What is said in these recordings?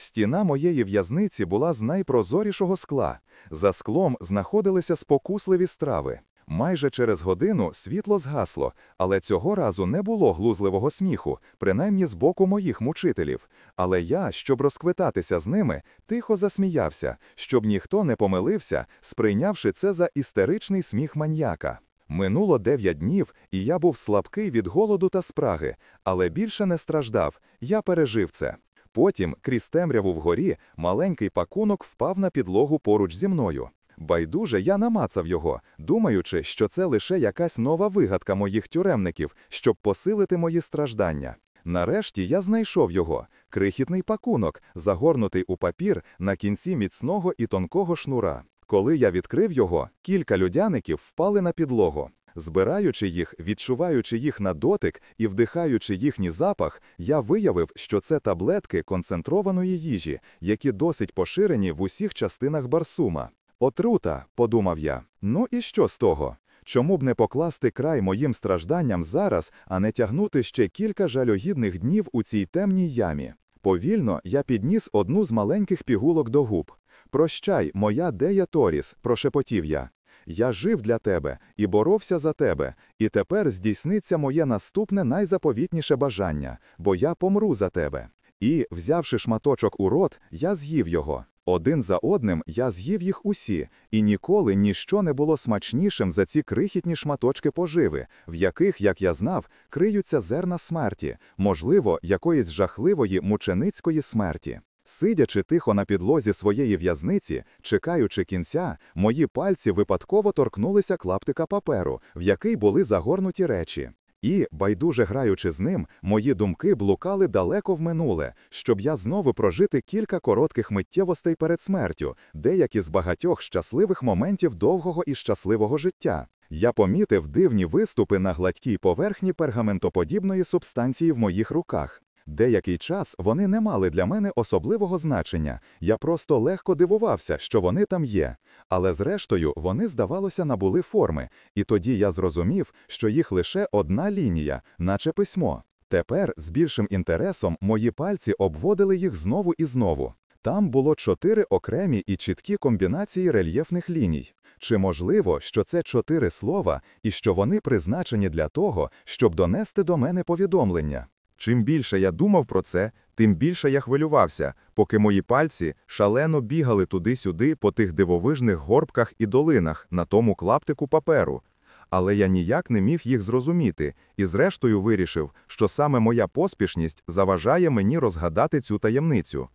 Стіна моєї в'язниці була з найпрозорішого скла. За склом знаходилися спокусливі страви. Майже через годину світло згасло, але цього разу не було глузливого сміху, принаймні з боку моїх мучителів. Але я, щоб розквитатися з ними, тихо засміявся, щоб ніхто не помилився, сприйнявши це за істеричний сміх маньяка. Минуло дев'ять днів, і я був слабкий від голоду та спраги, але більше не страждав, я пережив це. Потім, крізь темряву вгорі, маленький пакунок впав на підлогу поруч зі мною. Байдуже я намацав його, думаючи, що це лише якась нова вигадка моїх тюремників, щоб посилити мої страждання. Нарешті я знайшов його крихітний пакунок, загорнутий у папір на кінці міцного і тонкого шнура. Коли я відкрив його, кілька людяників впали на підлогу. Збираючи їх, відчуваючи їх на дотик і вдихаючи їхній запах, я виявив, що це таблетки концентрованої їжі, які досить поширені в усіх частинах Барсума. Отрута, подумав я. Ну і що з того? Чому б не покласти край моїм стражданням зараз, а не тягнути ще кілька жалюгідних днів у цій темній ямі? Повільно я підніс одну з маленьких пігулок до губ. Прощай, моя Дея Торіс, прошепотів я. Я жив для тебе і боровся за тебе, і тепер здійсниться моє наступне найзаповітніше бажання, бо я помру за тебе. І, взявши шматочок у рот, я з'їв його. Один за одним я з'їв їх усі, і ніколи ніщо не було смачнішим за ці крихітні шматочки поживи, в яких, як я знав, криються зерна смерті, можливо, якоїсь жахливої мученицької смерті. Сидячи тихо на підлозі своєї в'язниці, чекаючи кінця, мої пальці випадково торкнулися клаптика паперу, в який були загорнуті речі. І, байдуже граючи з ним, мої думки блукали далеко в минуле, щоб я знову прожити кілька коротких миттєвостей перед смертю, деякі з багатьох щасливих моментів довгого і щасливого життя. Я помітив дивні виступи на гладкій поверхні пергаментоподібної субстанції в моїх руках. Деякий час вони не мали для мене особливого значення, я просто легко дивувався, що вони там є. Але зрештою вони, здавалося, набули форми, і тоді я зрозумів, що їх лише одна лінія, наче письмо. Тепер з більшим інтересом мої пальці обводили їх знову і знову. Там було чотири окремі і чіткі комбінації рельєфних ліній. Чи можливо, що це чотири слова і що вони призначені для того, щоб донести до мене повідомлення? Чим більше я думав про це, тим більше я хвилювався, поки мої пальці шалено бігали туди-сюди по тих дивовижних горбках і долинах на тому клаптику паперу. Але я ніяк не міг їх зрозуміти, і зрештою вирішив, що саме моя поспішність заважає мені розгадати цю таємницю.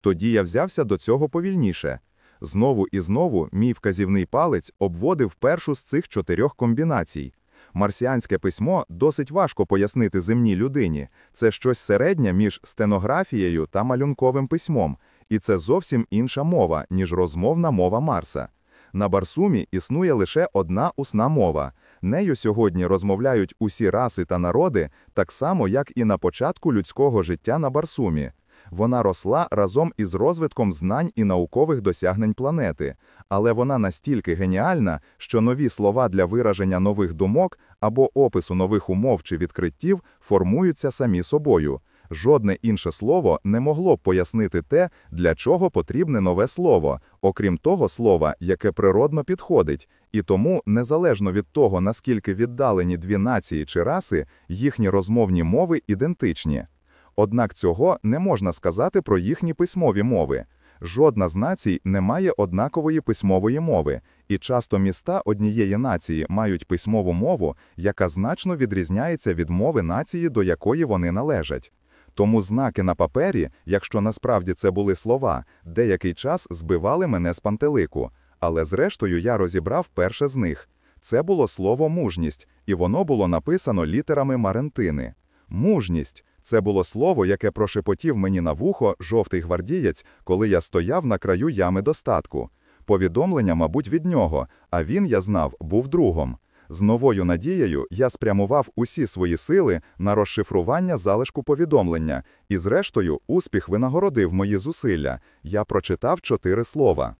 Тоді я взявся до цього повільніше. Знову і знову мій вказівний палець обводив першу з цих чотирьох комбінацій. Марсіанське письмо досить важко пояснити земній людині. Це щось середнє між стенографією та малюнковим письмом, і це зовсім інша мова, ніж розмовна мова Марса. На Барсумі існує лише одна усна мова. Нею сьогодні розмовляють усі раси та народи, так само, як і на початку людського життя на Барсумі. Вона росла разом із розвитком знань і наукових досягнень планети, але вона настільки геніальна, що нові слова для вираження нових думок або опису нових умов чи відкриттів формуються самі собою. Жодне інше слово не могло б пояснити те, для чого потрібне нове слово, окрім того слова, яке природно підходить, і тому, незалежно від того, наскільки віддалені дві нації чи раси, їхні розмовні мови ідентичні. Однак цього не можна сказати про їхні письмові мови. Жодна з націй не має однакової письмової мови, і часто міста однієї нації мають письмову мову, яка значно відрізняється від мови нації, до якої вони належать. Тому знаки на папері, якщо насправді це були слова, деякий час збивали мене з пантелику, але зрештою я розібрав перше з них. Це було слово мужність, і воно було написано літерами Марентини. Мужність це було слово, яке прошепотів мені на вухо жовтий гвардієць, коли я стояв на краю ями достатку. Повідомлення, мабуть, від нього, а він, я знав, був другом. З новою надією я спрямував усі свої сили на розшифрування залишку повідомлення, і, зрештою, успіх винагородив мої зусилля. Я прочитав чотири слова: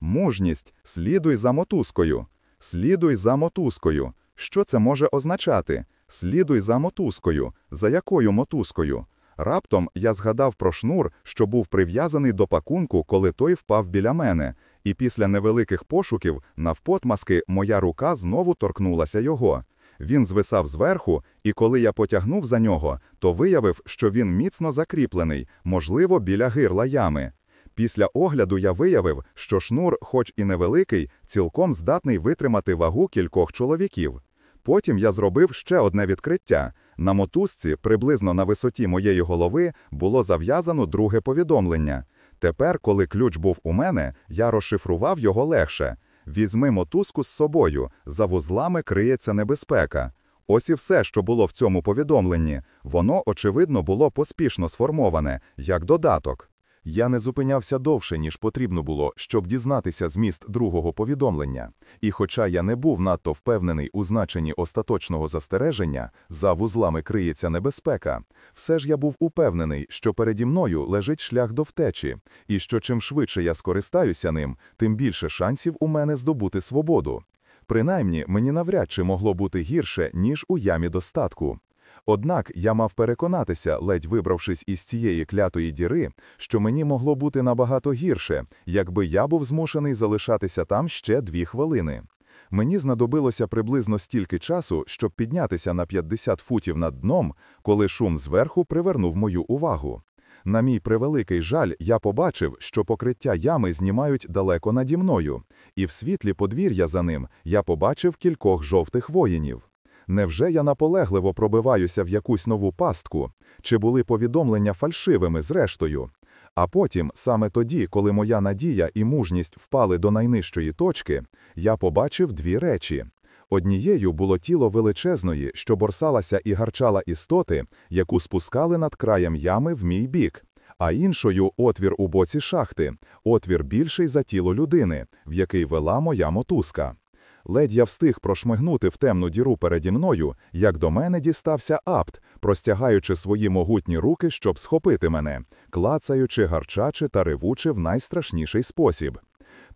мужність, слідуй за мотузкою, слідуй за мотузкою. Що це може означати? Слідуй за мотузкою. За якою мотузкою? Раптом я згадав про шнур, що був прив'язаний до пакунку, коли той впав біля мене, і після невеликих пошуків навпотмаски моя рука знову торкнулася його. Він звисав зверху, і коли я потягнув за нього, то виявив, що він міцно закріплений, можливо, біля гирла ями. Після огляду я виявив, що шнур, хоч і невеликий, цілком здатний витримати вагу кількох чоловіків. Потім я зробив ще одне відкриття. На мотузці, приблизно на висоті моєї голови, було зав'язано друге повідомлення. Тепер, коли ключ був у мене, я розшифрував його легше. Візьми мотузку з собою, за вузлами криється небезпека. Ось і все, що було в цьому повідомленні. Воно, очевидно, було поспішно сформоване, як додаток. Я не зупинявся довше, ніж потрібно було, щоб дізнатися зміст другого повідомлення. І хоча я не був надто впевнений у значенні остаточного застереження, за вузлами криється небезпека, все ж я був упевнений, що переді мною лежить шлях до втечі, і що чим швидше я скористаюся ним, тим більше шансів у мене здобути свободу. Принаймні, мені навряд чи могло бути гірше, ніж у ямі достатку. Однак я мав переконатися, ледь вибравшись із цієї клятої діри, що мені могло бути набагато гірше, якби я був змушений залишатися там ще дві хвилини. Мені знадобилося приблизно стільки часу, щоб піднятися на 50 футів над дном, коли шум зверху привернув мою увагу. На мій превеликий жаль, я побачив, що покриття ями знімають далеко наді мною, і в світлі подвір'я за ним я побачив кількох жовтих воїнів. Невже я наполегливо пробиваюся в якусь нову пастку? Чи були повідомлення фальшивими зрештою? А потім, саме тоді, коли моя надія і мужність впали до найнижчої точки, я побачив дві речі. Однією було тіло величезної, що борсалася і гарчала істоти, яку спускали над краєм ями в мій бік, а іншою отвір у боці шахти, отвір більший за тіло людини, в який вела моя мотузка. Ледь я встиг прошмигнути в темну діру переді мною, як до мене дістався апт, простягаючи свої могутні руки, щоб схопити мене, клацаючи, гарчачи та ревучи в найстрашніший спосіб.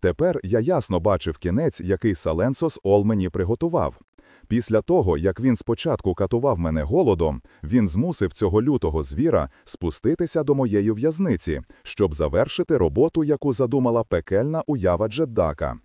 Тепер я ясно бачив кінець, який Саленсос Ол мені приготував. Після того, як він спочатку катував мене голодом, він змусив цього лютого звіра спуститися до моєї в'язниці, щоб завершити роботу, яку задумала пекельна уява Джеддака.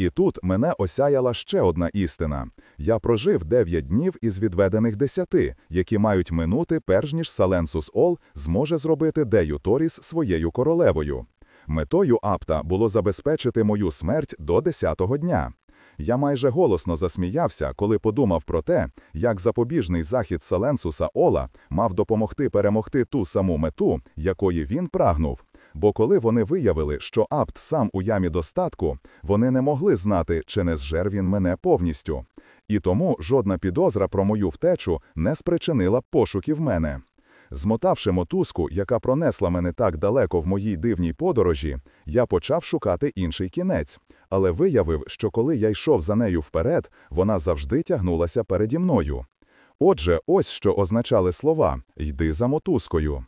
І тут мене осяяла ще одна істина. Я прожив дев'ять днів із відведених десяти, які мають минути, перш ніж Саленсус Ол зможе зробити Дею Торіс своєю королевою. Метою Апта було забезпечити мою смерть до десятого дня. Я майже голосно засміявся, коли подумав про те, як запобіжний захід Саленсуса Ола мав допомогти перемогти ту саму мету, якої він прагнув. Бо коли вони виявили, що Апт сам у ямі достатку, вони не могли знати, чи не зжер він мене повністю. І тому жодна підозра про мою втечу не спричинила пошуків мене. Змотавши мотузку, яка пронесла мене так далеко в моїй дивній подорожі, я почав шукати інший кінець, але виявив, що коли я йшов за нею вперед, вона завжди тягнулася переді мною. Отже, ось що означали слова Йди за мотузкою.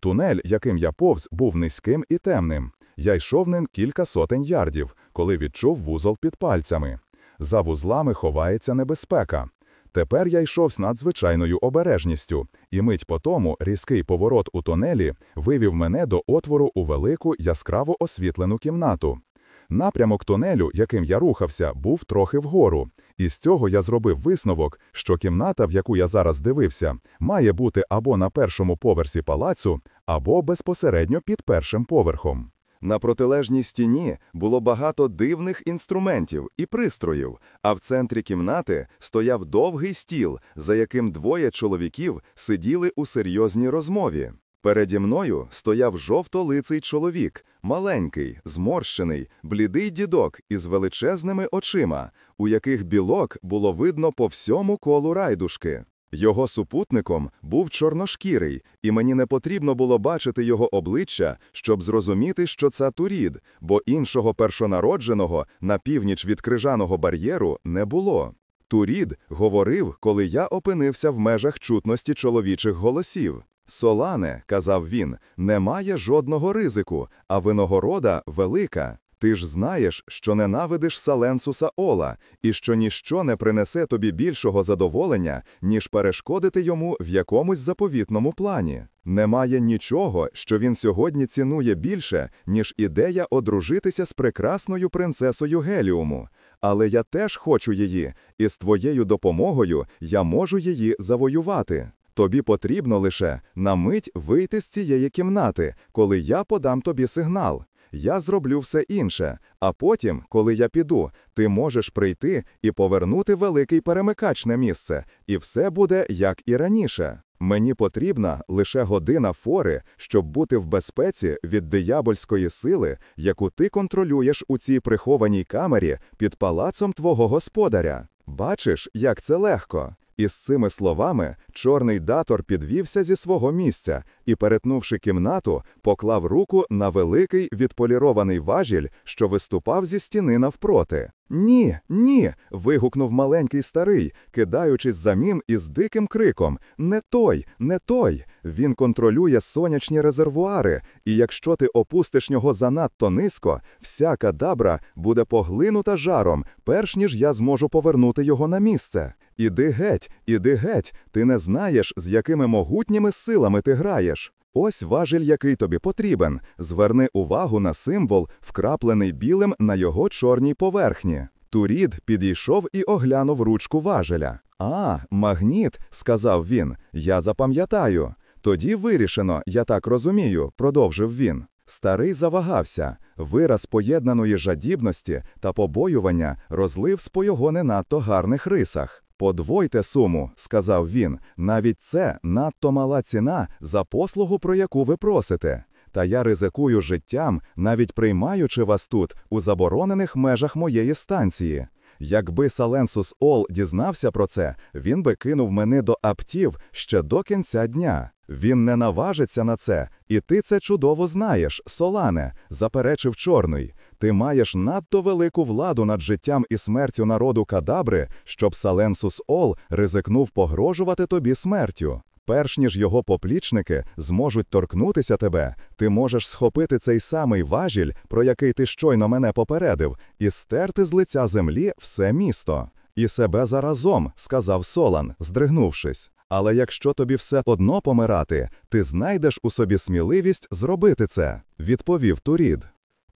Тунель, яким я повз, був низьким і темним. Я йшов ним кілька сотень ярдів, коли відчув вузол під пальцями. За вузлами ховається небезпека. Тепер я йшов з надзвичайною обережністю, і мить по тому різкий поворот у тунелі вивів мене до отвору у велику яскраво освітлену кімнату. Напрямок тунелю, яким я рухався, був трохи вгору, і з цього я зробив висновок, що кімната, в яку я зараз дивився, має бути або на першому поверсі палацу, або безпосередньо під першим поверхом. На протилежній стіні було багато дивних інструментів і пристроїв, а в центрі кімнати стояв довгий стіл, за яким двоє чоловіків сиділи у серйозній розмові. Переді мною стояв жовтолиций чоловік, маленький, зморщений, блідий дідок із величезними очима, у яких білок було видно по всьому колу райдушки. Його супутником був чорношкірий, і мені не потрібно було бачити його обличчя, щоб зрозуміти, що це Турід, бо іншого першонародженого на північ від крижаного бар'єру не було. Турід говорив, коли я опинився в межах чутності чоловічих голосів. Солане, казав він, немає жодного ризику, а винагорода велика. Ти ж знаєш, що ненавидиш Саленсуса Ола, і що ніщо не принесе тобі більшого задоволення, ніж перешкодити йому в якомусь заповітному плані. Немає нічого, що він сьогодні цінує більше, ніж ідея одружитися з прекрасною принцесою Геліуму. Але я теж хочу її, і з твоєю допомогою я можу її завоювати. Тобі потрібно лише на мить вийти з цієї кімнати, коли я подам тобі сигнал. Я зроблю все інше, а потім, коли я піду, ти можеш прийти і повернути великий перемикач на місце, і все буде як і раніше. Мені потрібна лише година фори, щоб бути в безпеці від диявольської сили, яку ти контролюєш у цій прихованій камері під палацом твого господаря. Бачиш, як це легко. І з цими словами чорний датор підвівся зі свого місця і, перетнувши кімнату, поклав руку на великий відполірований важіль, що виступав зі стіни навпроти. Ні, ні. вигукнув маленький старий, кидаючись за мім із диким криком: Не той, не той. Він контролює сонячні резервуари, і якщо ти опустиш нього занадто низько, вся кадабра буде поглинута жаром, перш ніж я зможу повернути його на місце. Іди геть, іди геть, ти не знаєш, з якими могутніми силами ти граєш. Ось важіль, який тобі потрібен. Зверни увагу на символ, вкраплений білим на його чорній поверхні. Турід підійшов і оглянув ручку важеля. А, магніт, сказав він, я запам'ятаю. Тоді вирішено, я так розумію, продовжив він. Старий завагався, вираз поєднаної жадібності та побоювання розлився по його не надто гарних рисах. Подвойте суму, сказав він, навіть це надто мала ціна за послугу, про яку ви просите. Та я ризикую життям, навіть приймаючи вас тут, у заборонених межах моєї станції. Якби Саленсус Ол дізнався про це, він би кинув мене до аптів ще до кінця дня. Він не наважиться на це, і ти це чудово знаєш, Солане, заперечив чорний. Ти маєш надто велику владу над життям і смертю народу кадабри, щоб Саленсус Ол ризикнув погрожувати тобі смертю. Перш ніж його поплічники зможуть торкнутися тебе, ти можеш схопити цей самий важіль, про який ти щойно мене попередив, і стерти з лиця землі все місто. І себе заразом, сказав Солан, здригнувшись. Але якщо тобі все одно помирати, ти знайдеш у собі сміливість зробити це, відповів Турід.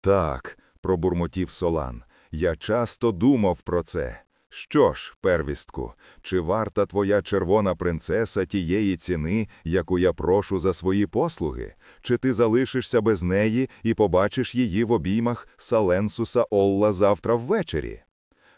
Так, пробурмотів Солан. Я часто думав про це. Що ж, первістку, чи варта твоя червона принцеса тієї ціни, яку я прошу за свої послуги? Чи ти залишишся без неї і побачиш її в обіймах Саленсуса Олла завтра ввечері?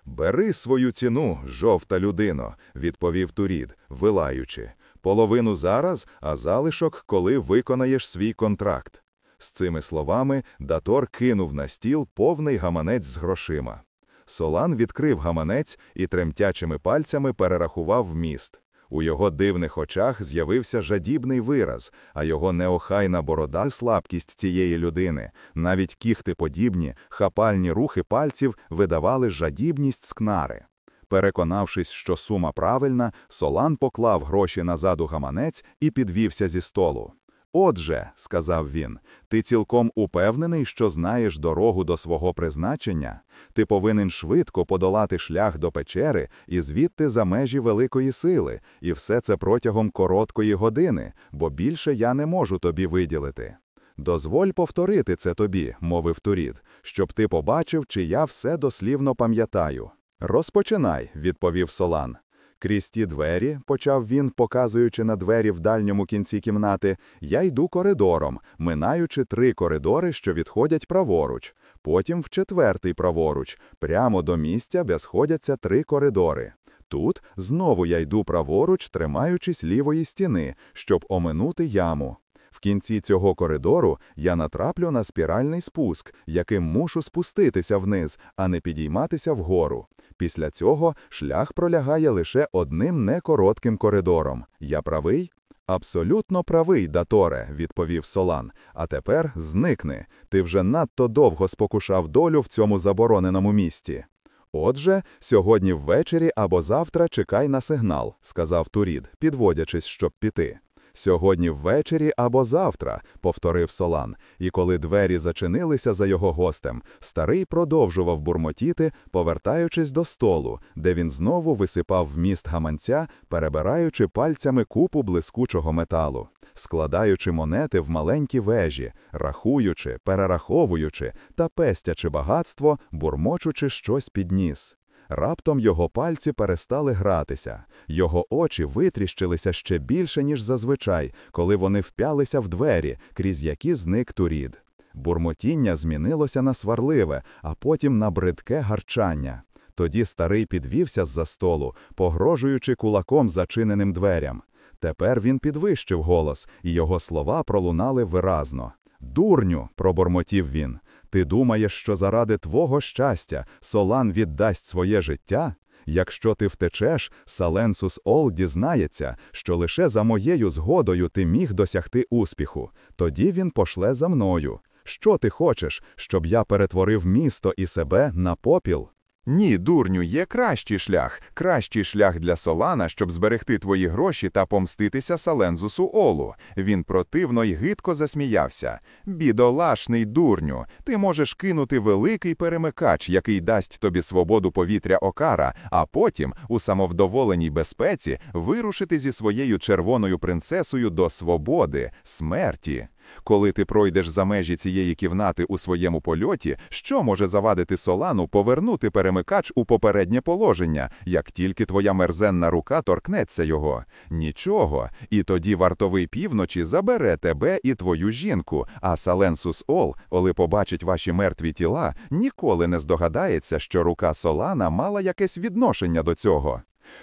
Бери свою ціну, жовта людино, відповів Турід, вилаючи. Половину зараз, а залишок, коли виконаєш свій контракт. З цими словами Датор кинув на стіл повний гаманець з грошима. Солан відкрив гаманець і тремтячими пальцями перерахував вміст. У його дивних очах з'явився жадібний вираз, а його неохайна борода слабкість цієї людини, навіть кіхти подібні, хапальні рухи пальців видавали жадібність скнари. Переконавшись, що сума правильна, Солан поклав гроші назад у гаманець і підвівся зі столу. Отже, сказав він, ти цілком упевнений, що знаєш дорогу до свого призначення. Ти повинен швидко подолати шлях до печери і звідти за межі великої сили, і все це протягом короткої години, бо більше я не можу тобі виділити. Дозволь повторити це тобі, мовив Турід, щоб ти побачив, чи я все дослівно пам'ятаю. Розпочинай, відповів Солан. Крізь ті двері, почав він, показуючи на двері в дальньому кінці кімнати, я йду коридором, минаючи три коридори, що відходять праворуч, потім в четвертий праворуч, прямо до місця, де сходяться три коридори. Тут знову я йду праворуч, тримаючись лівої стіни, щоб оминути яму. В кінці цього коридору я натраплю на спіральний спуск, яким мушу спуститися вниз, а не підійматися вгору. Після цього шлях пролягає лише одним некоротким коридором. Я правий? Абсолютно правий, Даторе, відповів Солан. А тепер зникни. Ти вже надто довго спокушав долю в цьому забороненому місті. Отже, сьогодні ввечері або завтра чекай на сигнал, сказав Турід, підводячись, щоб піти. Сьогодні ввечері або завтра, повторив Солан, і коли двері зачинилися за його гостем, старий продовжував бурмотіти, повертаючись до столу, де він знову висипав вміст гаманця, перебираючи пальцями купу блискучого металу, складаючи монети в маленькі вежі, рахуючи, перераховуючи та пестячи багатство, бурмочучи щось під ніс. Раптом його пальці перестали гратися, його очі витріщилися ще більше, ніж зазвичай, коли вони вп'ялися в двері, крізь які зник Турід. Бурмотіння змінилося на сварливе, а потім на бридке гарчання. Тоді старий підвівся з-за столу, погрожуючи кулаком зачиненим дверям. Тепер він підвищив голос, і його слова пролунали виразно. Дурню, пробормотів він. Ти думаєш, що заради твого щастя Солан віддасть своє життя? Якщо ти втечеш, Саленсус Ол дізнається, що лише за моєю згодою ти міг досягти успіху. Тоді він пошле за мною. Що ти хочеш, щоб я перетворив місто і себе на попіл? Ні, дурню, є кращий шлях, кращий шлях для Солана, щоб зберегти твої гроші та помститися Салензусу Олу. Він противно й гидко засміявся. Бідолашний дурню, ти можеш кинути великий перемикач, який дасть тобі свободу повітря Окара, а потім, у самовдоволеній безпеці, вирушити зі своєю червоною принцесою до свободи, смерті. Коли ти пройдеш за межі цієї кімнати у своєму польоті, що може завадити Солану повернути перемикач у попереднє положення, як тільки твоя мерзенна рука торкнеться його? Нічого. І тоді вартовий півночі забере тебе і твою жінку, а Саленсус Ол, коли побачить ваші мертві тіла, ніколи не здогадається, що рука Солана мала якесь відношення до цього.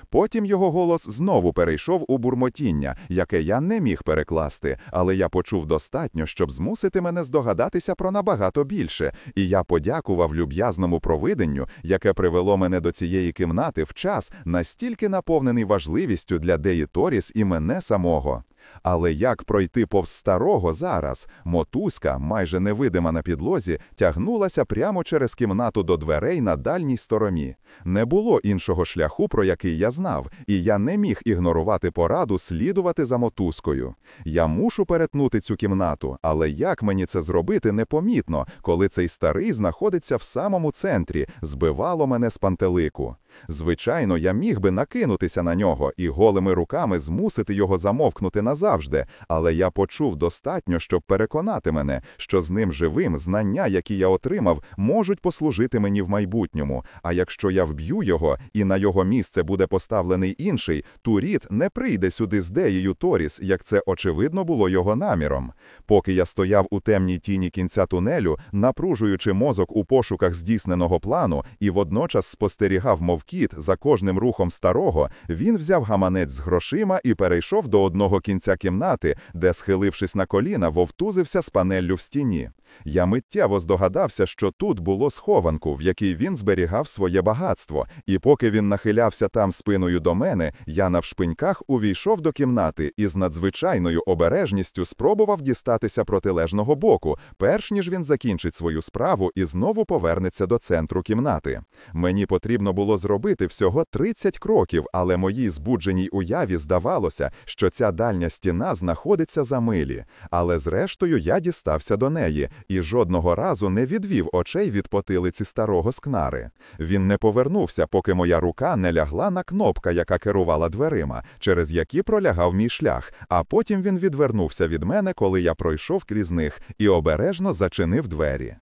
Потім його голос знову перейшов у бурмотіння, яке я не міг перекласти, але я почув достатньо, щоб змусити мене здогадатися про набагато більше, і я подякував люб'язному провиденню, яке привело мене до цієї кімнати в час, настільки наповнений важливістю для Деї Торіс і мене самого. Але як пройти повз старого зараз? Мотузка, майже невидима на підлозі, тягнулася прямо через кімнату до дверей на дальній стороні. Не було іншого шляху, про який я знав, і я не міг ігнорувати пораду слідувати за мотузкою. Я мушу перетнути цю кімнату, але як мені це зробити непомітно, коли цей старий знаходиться в самому центрі, збивало мене з пантелику. Звичайно, я міг би накинутися на нього і голими руками змусити його замовкнути назавжди, але я почув достатньо, щоб переконати мене, що з ним живим знання, які я отримав, можуть послужити мені в майбутньому. А якщо я вб'ю його і на його місце буде поставлений інший, Туріт не прийде сюди з Деєю Торіс, як це очевидно було його наміром. Поки я стояв у темній тіні кінця тунелю, напружуючи мозок у пошуках здійсненого плану, і водночас спостерігав, мов кіт, за кожним рухом старого, він взяв гаманець з грошима і перейшов до одного кінця кімнати, де, схилившись на коліна, вовтузився з панеллю в стіні. Я миттєво здогадався, що тут було схованку, в якій він зберігав своє багатство, і поки він нахилявся там спиною до мене, я навшпиньках увійшов до кімнати і з надзвичайною обережністю спробував дістатися протилежного боку, перш ніж він закінчить свою справу і знову повернеться до центру кімнати. Мені потрібно було зробити всього 30 кроків, але моїй збудженій уяві здавалося, що ця дальня стіна знаходиться за милі. Але зрештою я дістався до неї і жодного разу не відвів очей від потилиці старого скнари. Він не повернувся, поки моя рука не лягла на кнопка, яка керувала дверима, через які пролягав мій шлях, а потім він відвернувся від мене, коли я пройшов крізь них, і обережно зачинив двері.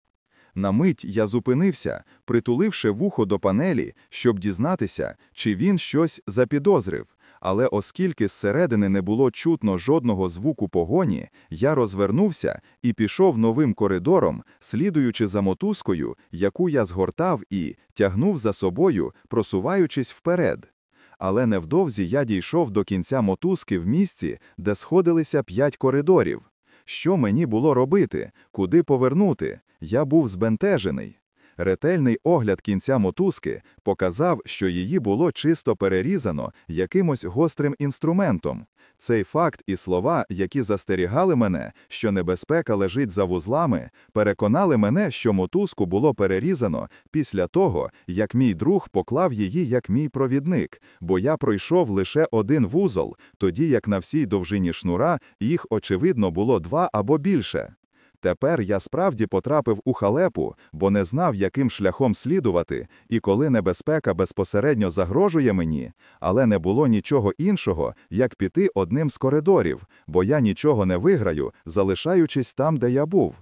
На мить я зупинився, притуливши вухо до панелі, щоб дізнатися, чи він щось запідозрив. Але оскільки зсередини не було чутно жодного звуку погоні, я розвернувся і пішов новим коридором, слідуючи за мотузкою, яку я згортав і тягнув за собою, просуваючись вперед. Але невдовзі я дійшов до кінця мотузки в місці, де сходилися п'ять коридорів. Що мені було робити? Куди повернути? Я був збентежений. Ретельний огляд кінця мотузки показав, що її було чисто перерізано якимось гострим інструментом. Цей факт і слова, які застерігали мене, що небезпека лежить за вузлами, переконали мене, що мотузку було перерізано після того, як мій друг поклав її як мій провідник, бо я пройшов лише один вузол, тоді як на всій довжині шнура їх, очевидно, було два або більше. Тепер я справді потрапив у халепу, бо не знав, яким шляхом слідувати, і коли небезпека безпосередньо загрожує мені, але не було нічого іншого, як піти одним з коридорів, бо я нічого не виграю, залишаючись там, де я був.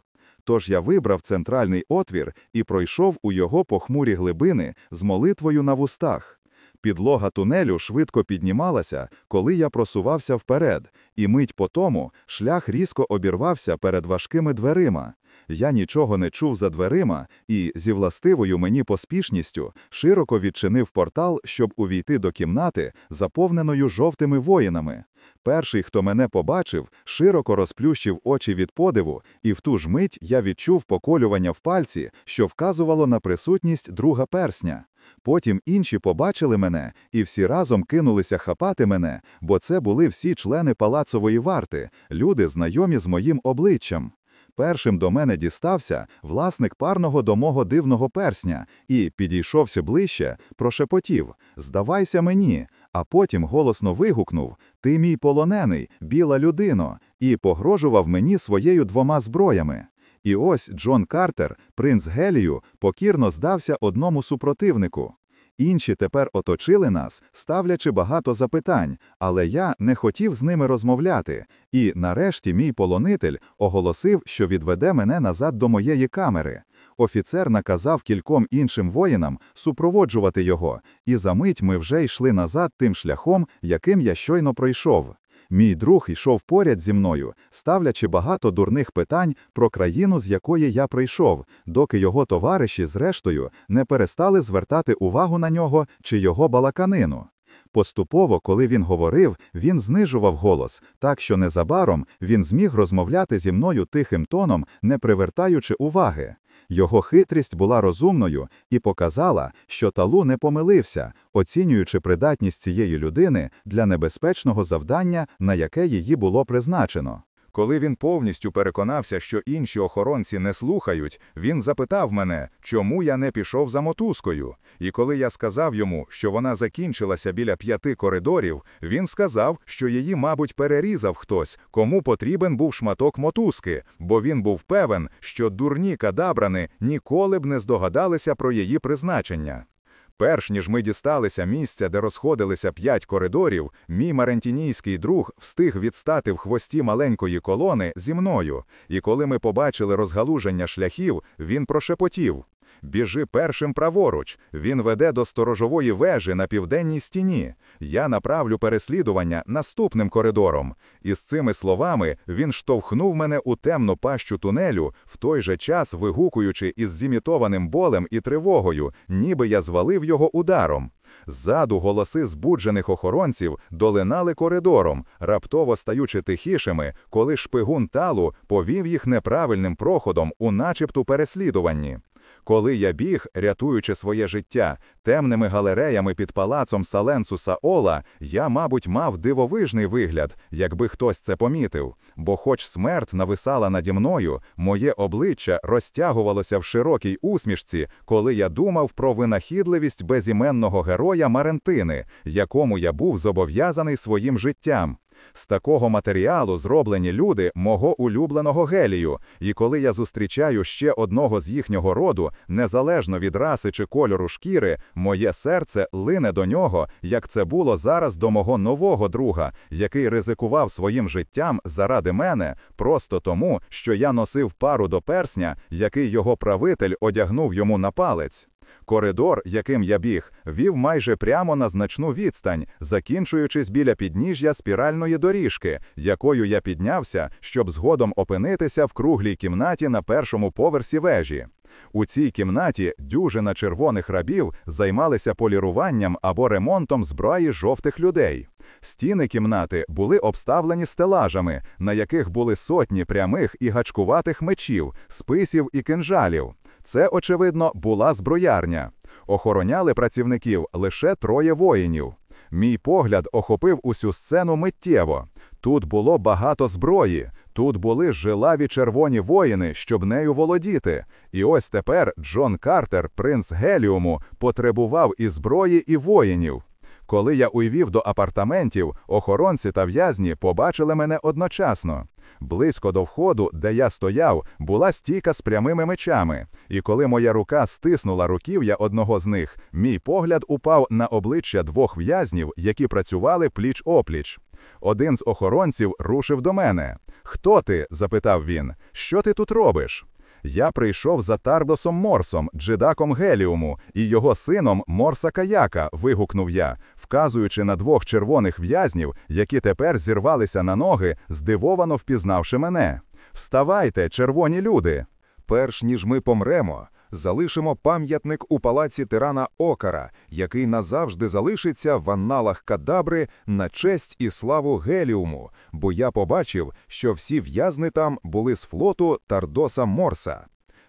Тож я вибрав центральний отвір і пройшов у його похмурі глибини з молитвою на вустах. Підлога тунелю швидко піднімалася, коли я просувався вперед, і мить по тому шлях різко обірвався перед важкими дверима. Я нічого не чув за дверима і, зі властивою мені поспішністю, широко відчинив портал, щоб увійти до кімнати, заповненою жовтими воїнами. Перший, хто мене побачив, широко розплющив очі від подиву, і в ту ж мить я відчув поколювання в пальці, що вказувало на присутність друга персня. Потім інші побачили мене і всі разом кинулися хапати мене, бо це були всі члени палацової варти, люди, знайомі з моїм обличчям. Першим до мене дістався власник парного до мого дивного персня і, підійшовся ближче, прошепотів Здавайся мені, а потім голосно вигукнув Ти мій полонений, біла людино, і погрожував мені своєю двома зброями. І ось Джон Картер, принц Гелію, покірно здався одному супротивнику. Інші тепер оточили нас, ставлячи багато запитань, але я не хотів з ними розмовляти, і нарешті мій полонитель оголосив, що відведе мене назад до моєї камери. Офіцер наказав кільком іншим воїнам супроводжувати його, і за мить ми вже йшли назад тим шляхом, яким я щойно пройшов. Мій друг йшов поряд зі мною, ставлячи багато дурних питань про країну, з якої я прийшов, доки його товариші, зрештою, не перестали звертати увагу на нього чи його балаканину. Поступово, коли він говорив, він знижував голос, так що незабаром він зміг розмовляти зі мною тихим тоном, не привертаючи уваги. Його хитрість була розумною і показала, що Талу не помилився, оцінюючи придатність цієї людини для небезпечного завдання, на яке її було призначено. Коли він повністю переконався, що інші охоронці не слухають, він запитав мене, чому я не пішов за мотузкою. І коли я сказав йому, що вона закінчилася біля п'яти коридорів, він сказав, що її, мабуть, перерізав хтось, кому потрібен був шматок мотузки, бо він був певен, що дурні кадабрани ніколи б не здогадалися про її призначення. Перш ніж ми дісталися місця, де розходилися п'ять коридорів, мій марентінійський друг встиг відстати в хвості маленької колони зі мною, і коли ми побачили розгалуження шляхів, він прошепотів. Біжи першим праворуч. Він веде до сторожової вежі на південній стіні. Я направлю переслідування наступним коридором. І з цими словами він штовхнув мене у темну пащу тунелю, в той же час вигукуючи із зімітованим болем і тривогою, ніби я звалив його ударом. Ззаду голоси збуджених охоронців долинали коридором, раптово стаючи тихішими, коли шпигун талу повів їх неправильним проходом у начебто переслідуванні. Коли я біг, рятуючи своє життя, темними галереями під палацом Саленсуса Ола, я, мабуть, мав дивовижний вигляд, якби хтось це помітив. Бо, хоч смерть нависала наді мною, моє обличчя розтягувалося в широкій усмішці, коли я думав про винахідливість безіменного героя Марентини, якому я був зобов'язаний своїм життям. З такого матеріалу зроблені люди мого улюбленого гелію, і коли я зустрічаю ще одного з їхнього роду, незалежно від раси чи кольору шкіри, моє серце лине до нього, як це було зараз до мого нового друга, який ризикував своїм життям заради мене, просто тому, що я носив пару до персня, який його правитель одягнув йому на палець. Коридор, яким я біг, вів майже прямо на значну відстань, закінчуючись біля підніжжя спіральної доріжки, якою я піднявся, щоб згодом опинитися в круглій кімнаті на першому поверсі вежі. У цій кімнаті дюжина червоних рабів займалися поліруванням або ремонтом зброї жовтих людей. Стіни кімнати були обставлені стелажами, на яких були сотні прямих і гачкуватих мечів, списів і кинжалів. Це, очевидно, була зброярня. Охороняли працівників лише троє воїнів. Мій погляд охопив усю сцену миттєво. Тут було багато зброї, тут були жилаві червоні воїни, щоб нею володіти. І ось тепер Джон Картер, принц Геліуму, потребував і зброї, і воїнів. Коли я увів до апартаментів, охоронці та в'язні побачили мене одночасно. Близько до входу, де я стояв, була стійка з прямими мечами, і коли моя рука стиснула руків'я одного з них, мій погляд упав на обличчя двох в'язнів, які працювали пліч-опліч. Один з охоронців рушив до мене. Хто ти? запитав він. Що ти тут робиш? Я прийшов за Тардосом Морсом, джедаком Геліуму, і його сином Морса Каяка, вигукнув я, вказуючи на двох червоних в'язнів, які тепер зірвалися на ноги, здивовано впізнавши мене. Вставайте, червоні люди! Перш ніж ми помремо, залишимо пам'ятник у палаці тирана Окара, який назавжди залишиться в анналах Кадабри на честь і славу Геліуму, бо я побачив, що всі в'язни там були з флоту Тардоса Морса.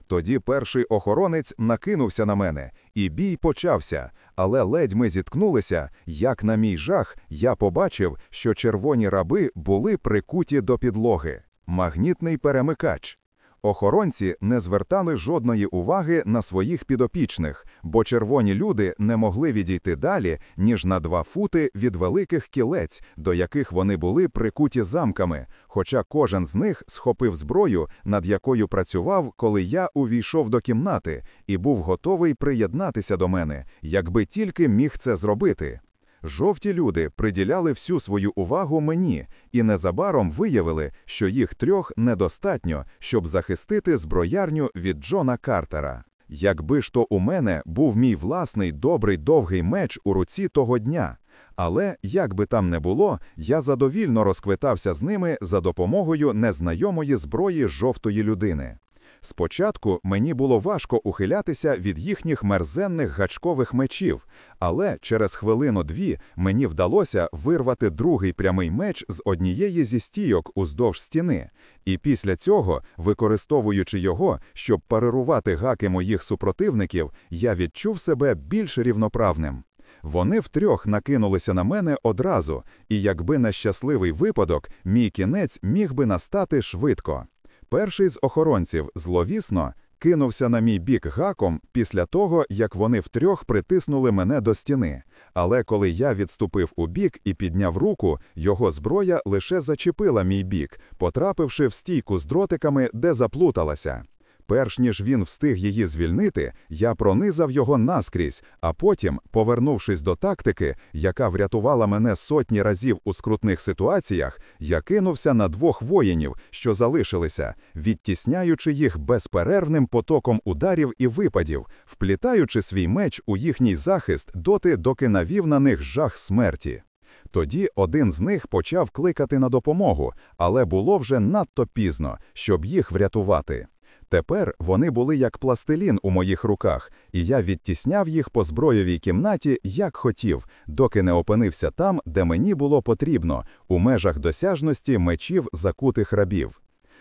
Тоді перший охоронець накинувся на мене, і бій почався, але ледь ми зіткнулися, як на мій жах, я побачив, що червоні раби були прикуті до підлоги. Магнітний перемикач. Охоронці не звертали жодної уваги на своїх підопічних, бо червоні люди не могли відійти далі, ніж на два фути від великих кілець, до яких вони були прикуті замками, хоча кожен з них схопив зброю, над якою працював, коли я увійшов до кімнати, і був готовий приєднатися до мене, якби тільки міг це зробити. Жовті люди приділяли всю свою увагу мені і незабаром виявили, що їх трьох недостатньо, щоб захистити зброярню від Джона Картера. Якби ж то у мене був мій власний добрий довгий меч у руці того дня. Але, як би там не було, я задовільно розквитався з ними за допомогою незнайомої зброї жовтої людини. Спочатку мені було важко ухилятися від їхніх мерзенних гачкових мечів, але через хвилину-дві мені вдалося вирвати другий прямий меч з однієї зі стійок уздовж стіни, і після цього, використовуючи його, щоб парирувати гаки моїх супротивників, я відчув себе більш рівноправним. Вони втрьох накинулися на мене одразу, і якби на щасливий випадок, мій кінець міг би настати швидко. Перший з охоронців зловісно кинувся на мій бік гаком після того, як вони втрьох притиснули мене до стіни. Але коли я відступив у бік і підняв руку, його зброя лише зачепила мій бік, потрапивши в стійку з дротиками, де заплуталася. Перш ніж він встиг її звільнити, я пронизав його наскрізь, а потім, повернувшись до тактики, яка врятувала мене сотні разів у скрутних ситуаціях, я кинувся на двох воїнів, що залишилися, відтісняючи їх безперервним потоком ударів і випадів, вплітаючи свій меч у їхній захист доти, доки навів на них жах смерті. Тоді один з них почав кликати на допомогу, але було вже надто пізно, щоб їх врятувати. Тепер вони були як пластилін у моїх руках, і я відтісняв їх по зброєвій кімнаті, як хотів, доки не опинився там, де мені було потрібно, у межах досяжності мечів закутих рабів.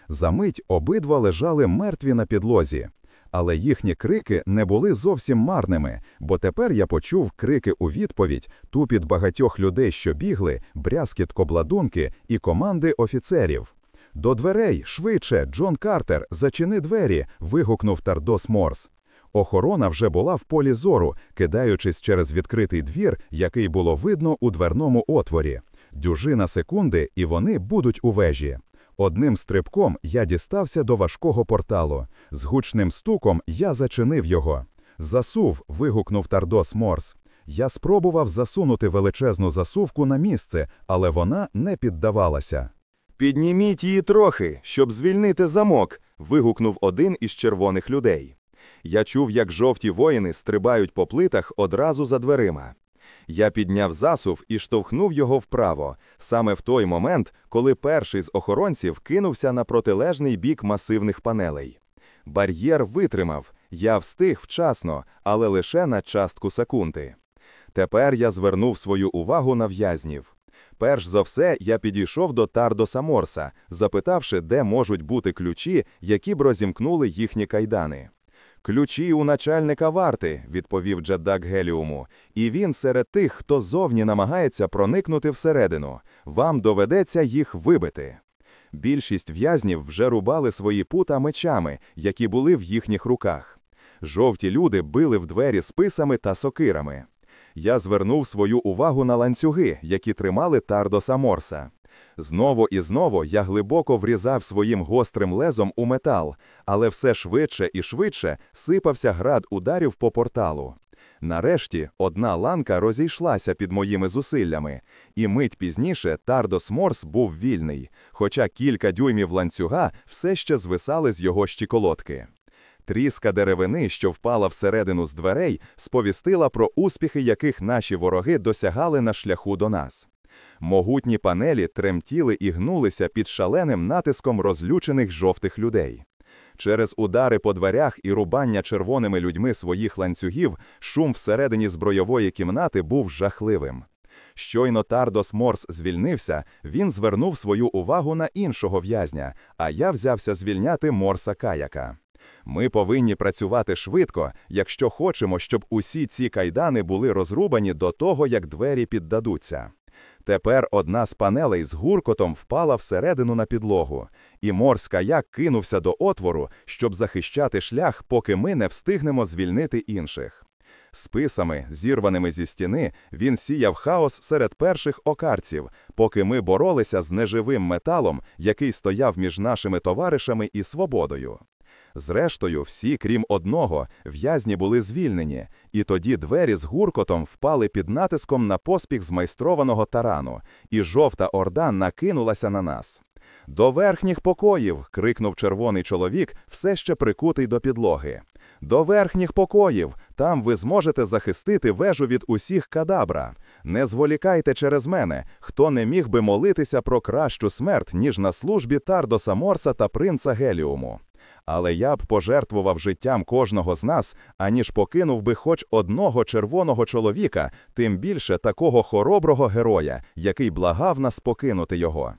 Замить обидва лежали мертві на підлозі. Але їхні крики не були зовсім марними, бо тепер я почув крики у відповідь, тупіт багатьох людей, що бігли, брязкіт кобладунки і команди офіцерів. До дверей, швидше, Джон Картер, зачини двері. вигукнув Тардос Морс. Охорона вже була в полі зору, кидаючись через відкритий двір, який було видно у дверному отворі. Дюжина секунди, і вони будуть у вежі. Одним стрибком я дістався до важкого порталу. З гучним стуком я зачинив його. Засув. вигукнув Тардос Морс. Я спробував засунути величезну засувку на місце, але вона не піддавалася. Підніміть її трохи, щоб звільнити замок. вигукнув один із червоних людей. Я чув, як жовті воїни стрибають по плитах одразу за дверима. Я підняв засув і штовхнув його вправо, саме в той момент, коли перший з охоронців кинувся на протилежний бік масивних панелей. Бар'єр витримав, я встиг вчасно, але лише на частку секунди. Тепер я звернув свою увагу на в'язнів. Перш за все, я підійшов до Тардоса Морса, запитавши, де можуть бути ключі, які б розімкнули їхні кайдани. Ключі у начальника варти, відповів Джеддак Геліуму, і він серед тих, хто зовні намагається проникнути всередину. Вам доведеться їх вибити. Більшість в'язнів вже рубали свої пута мечами, які були в їхніх руках. Жовті люди били в двері списами та сокирами. Я звернув свою увагу на ланцюги, які тримали Тардоса Морса. Знову і знову я глибоко врізав своїм гострим лезом у метал, але все швидше і швидше сипався град ударів по порталу. Нарешті одна ланка розійшлася під моїми зусиллями, і мить пізніше Тардос Морс був вільний, хоча кілька дюймів ланцюга все ще звисали з його щиколотки. Тріска деревини, що впала всередину з дверей, сповістила про успіхи, яких наші вороги досягали на шляху до нас. Могутні панелі тремтіли і гнулися під шаленим натиском розлючених жовтих людей. Через удари по дверях і рубання червоними людьми своїх ланцюгів шум всередині збройової кімнати був жахливим. Щойно Тардос Морс звільнився, він звернув свою увагу на іншого в'язня, а я взявся звільняти Морса Каяка. Ми повинні працювати швидко, якщо хочемо, щоб усі ці кайдани були розрубані до того, як двері піддадуться. Тепер одна з панелей з гуркотом впала всередину на підлогу, і морс каяк кинувся до отвору, щоб захищати шлях, поки ми не встигнемо звільнити інших. Списами, зірваними зі стіни, він сіяв хаос серед перших окарців, поки ми боролися з неживим металом, який стояв між нашими товаришами і свободою. Зрештою, всі, крім одного, в'язні були звільнені, і тоді двері з гуркотом впали під натиском на поспіх змайстрованого тарану, і жовта орда накинулася на нас. До верхніх покоїв. крикнув червоний чоловік, все ще прикутий до підлоги. До верхніх покоїв. Там ви зможете захистити вежу від усіх кадабра. Не зволікайте через мене, хто не міг би молитися про кращу смерть, ніж на службі Тардоса Морса та принца Геліуму. Але я б пожертвував життям кожного з нас, аніж покинув би хоч одного червоного чоловіка, тим більше такого хороброго героя, який благав нас покинути його.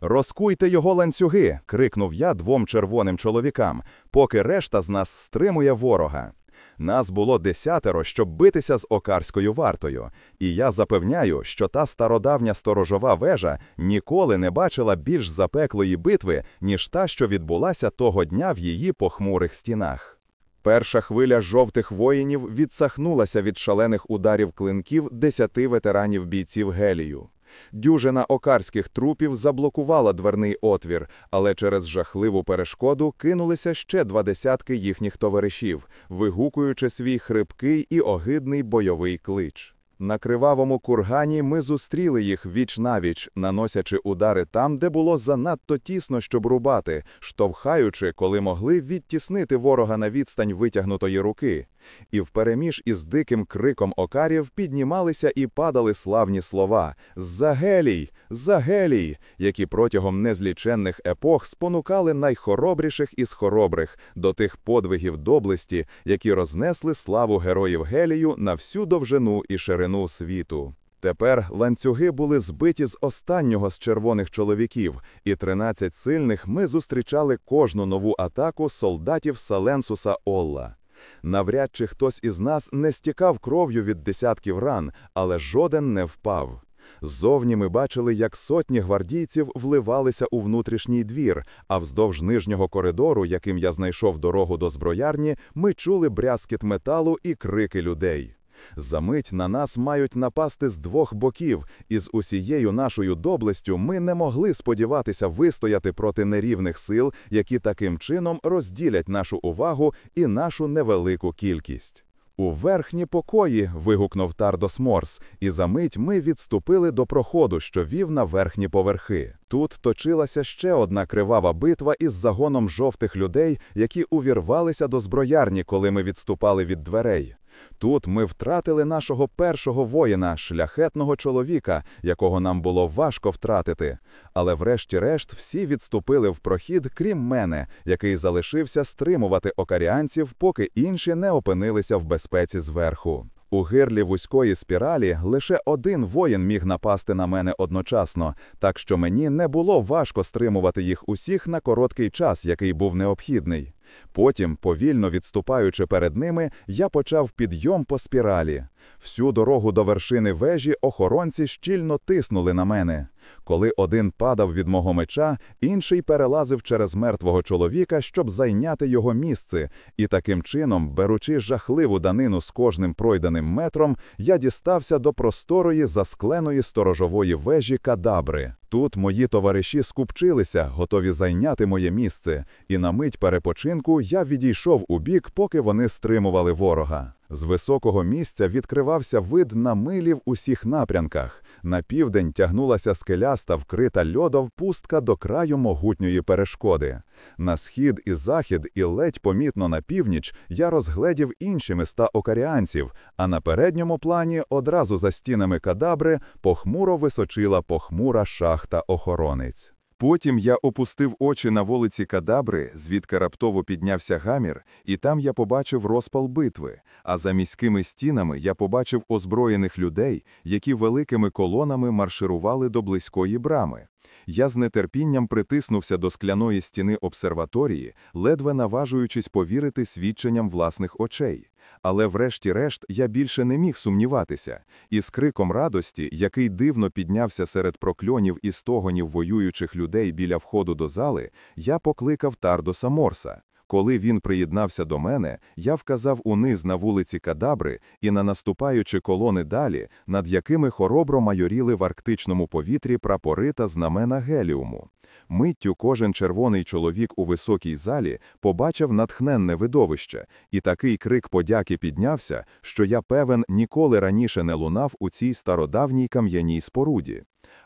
Розкуйте його ланцюги, крикнув я двом червоним чоловікам, поки решта з нас стримує ворога. Нас було десятеро, щоб битися з окарською вартою, і я запевняю, що та стародавня сторожова вежа ніколи не бачила більш запеклої битви, ніж та, що відбулася того дня в її похмурих стінах. Перша хвиля жовтих воїнів відсахнулася від шалених ударів клинків десяти ветеранів бійців Гелію. Дюжина окарських трупів заблокувала дверний отвір, але через жахливу перешкоду кинулися ще два десятки їхніх товаришів, вигукуючи свій хрипкий і огидний бойовий клич. На кривавому кургані ми зустріли їх віч навіч, наносячи удари там, де було занадто тісно, щоб рубати, штовхаючи, коли могли відтіснити ворога на відстань витягнутої руки. І впереміж із диким криком окарів піднімалися і падали славні слова Загелій! Загелій! які протягом незліченних епох спонукали найхоробріших із хоробрих до тих подвигів доблесті, які рознесли славу героїв Гелію на всю довжину і ширину світу. Тепер ланцюги були збиті з останнього з червоних чоловіків, і 13 сильних ми зустрічали кожну нову атаку солдатів Саленсуса Олла. Навряд чи хтось із нас не стікав кров'ю від десятків ран, але жоден не впав. Ззовні ми бачили, як сотні гвардійців вливалися у внутрішній двір, а вздовж нижнього коридору, яким я знайшов дорогу до зброярні, ми чули брязкіт металу і крики людей. Замить на нас мають напасти з двох боків, і з усією нашою доблестю ми не могли сподіватися вистояти проти нерівних сил, які таким чином розділять нашу увагу і нашу невелику кількість. У верхні покої. вигукнув Тардос Морс, і за мить ми відступили до проходу, що вів на верхні поверхи. Тут точилася ще одна кривава битва із загоном жовтих людей, які увірвалися до зброярні, коли ми відступали від дверей. Тут ми втратили нашого першого воїна, шляхетного чоловіка, якого нам було важко втратити. Але, врешті-решт, всі відступили в прохід, крім мене, який залишився стримувати окаріанців, поки інші не опинилися в безпеці зверху. У гирлі вузької спіралі лише один воїн міг напасти на мене одночасно, так що мені не було важко стримувати їх усіх на короткий час, який був необхідний. Потім, повільно відступаючи перед ними, я почав підйом по спіралі. Всю дорогу до вершини вежі охоронці щільно тиснули на мене. Коли один падав від мого меча, інший перелазив через мертвого чоловіка, щоб зайняти його місце, і таким чином, беручи жахливу данину з кожним пройденим метром, я дістався до просторої заскленої сторожової вежі кадабри. Тут мої товариші скупчилися, готові зайняти моє місце, і на мить перепочинку я відійшов у бік, поки вони стримували ворога. З високого місця відкривався вид на милі в усіх напрямках. На південь тягнулася скеляста, вкрита льодом пустка до краю могутньої перешкоди. На схід і захід, і ледь помітно на північ я розгледів інші міста окаріанців, а на передньому плані, одразу за стінами кадабри, похмуро височила похмура шахта охоронець. Потім я опустив очі на вулиці Кадабри, звідки раптово піднявся гамір, і там я побачив розпал битви, а за міськими стінами я побачив озброєних людей, які великими колонами марширували до близької брами. Я з нетерпінням притиснувся до скляної стіни обсерваторії, ледве наважуючись повірити свідченням власних очей. Але врешті-решт я більше не міг сумніватися, і з криком радості, який дивно піднявся серед прокльонів і стогонів воюючих людей біля входу до зали, я покликав Тардоса Морса. Коли він приєднався до мене, я вказав униз на вулиці Кадабри і на наступаючі колони далі, над якими хоробро майоріли в арктичному повітрі прапори та знамена геліуму. Миттю кожен червоний чоловік у високій залі побачив натхненне видовище, і такий крик подяки піднявся, що я певен ніколи раніше не лунав у цій стародавній кам'яній споруді.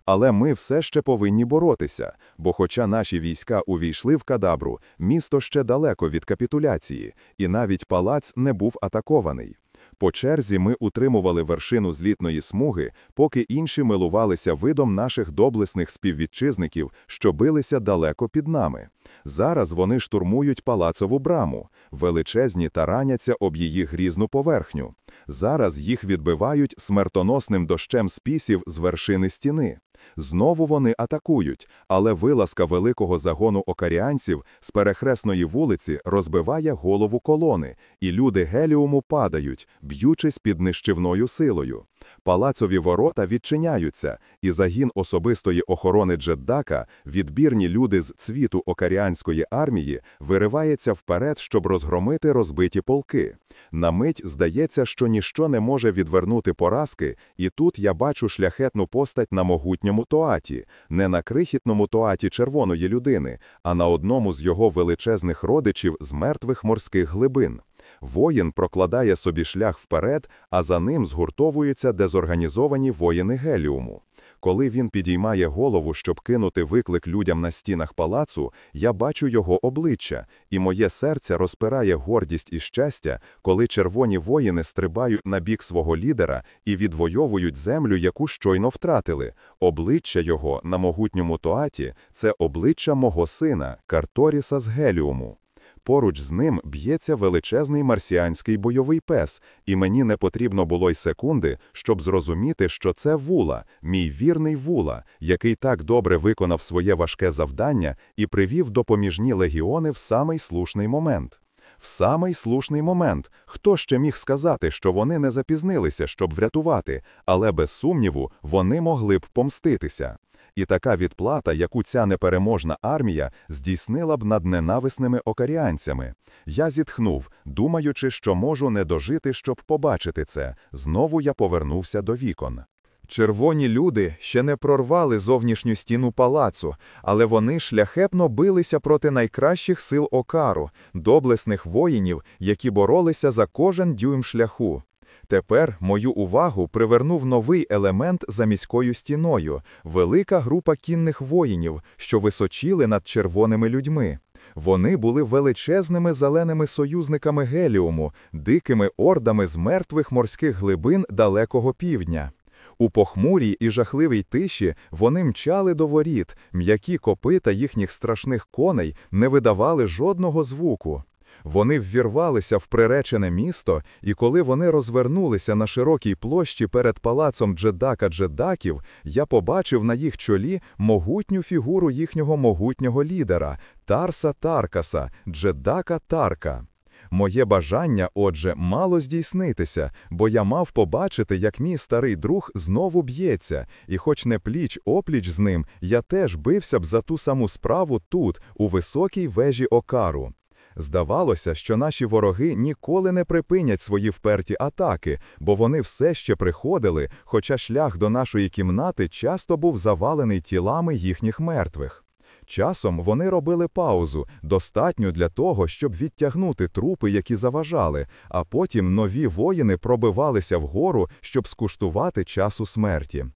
Але ми все ще повинні боротися, бо, хоча наші війська увійшли в кадабру, місто ще далеко від капітуляції, і навіть палац не був атакований. По черзі ми утримували вершину злітної смуги, поки інші милувалися видом наших доблесних співвітчизників, що билися далеко під нами. Зараз вони штурмують палацову браму, величезні та раняться об її грізну поверхню. Зараз їх відбивають смертоносним дощем спісів з вершини стіни. Знову вони атакують, але вилазка великого загону окаріанців з перехресної вулиці розбиває голову колони, і люди геліуму падають, б'ючись під нищівною силою. Палацові ворота відчиняються, і загін особистої охорони Джеддака, відбірні люди з цвіту окаріанської армії, виривається вперед, щоб розгромити розбиті полки. На мить здається, що ніщо не може відвернути поразки, і тут я бачу шляхетну постать на могутньому тоаті, не на крихітному тоаті червоної людини, а на одному з його величезних родичів з мертвих морських глибин. Воїн прокладає собі шлях вперед, а за ним згуртовуються дезорганізовані воїни геліуму. Коли він підіймає голову, щоб кинути виклик людям на стінах палацу, я бачу його обличчя, і моє серце розпирає гордість і щастя, коли червоні воїни стрибають на бік свого лідера і відвоюють землю, яку щойно втратили. Обличчя його на могутньому тоаті це обличчя мого сина, Карторіса з геліуму. Поруч з ним б'ється величезний марсіанський бойовий пес, і мені не потрібно було й секунди, щоб зрозуміти, що це вула, мій вірний вула, який так добре виконав своє важке завдання і привів допоміжні легіони в самий слушний момент. В самий слушний момент. Хто ще міг сказати, що вони не запізнилися, щоб врятувати, але без сумніву вони могли б помститися. І така відплата, яку ця непереможна армія здійснила б над ненависними окаріанцями. Я зітхнув, думаючи, що можу не дожити, щоб побачити це. Знову я повернувся до вікон. Червоні люди ще не прорвали зовнішню стіну палацу, але вони шляхетно билися проти найкращих сил Окару, доблесних воїнів, які боролися за кожен дюйм шляху. Тепер мою увагу привернув новий елемент за міською стіною велика група кінних воїнів, що височіли над червоними людьми. Вони були величезними зеленими союзниками геліуму, дикими ордами з мертвих морських глибин далекого півдня. У похмурій і жахливій тиші вони мчали до воріт, м'які копита їхніх страшних коней не видавали жодного звуку. Вони ввірвалися в приречене місто, і коли вони розвернулися на широкій площі перед палацом Джедака Джедаків, я побачив на їх чолі могутню фігуру їхнього могутнього лідера Тарса Таркаса, Джедака Тарка. Моє бажання, отже, мало здійснитися, бо я мав побачити, як мій старий друг знову б'ється, і, хоч не пліч опліч з ним, я теж бився б за ту саму справу тут, у високій вежі Окару. Здавалося, що наші вороги ніколи не припинять свої вперті атаки, бо вони все ще приходили, хоча шлях до нашої кімнати часто був завалений тілами їхніх мертвих. Часом вони робили паузу, достатньо для того, щоб відтягнути трупи, які заважали, а потім нові воїни пробивалися вгору, щоб скуштувати часу смерті.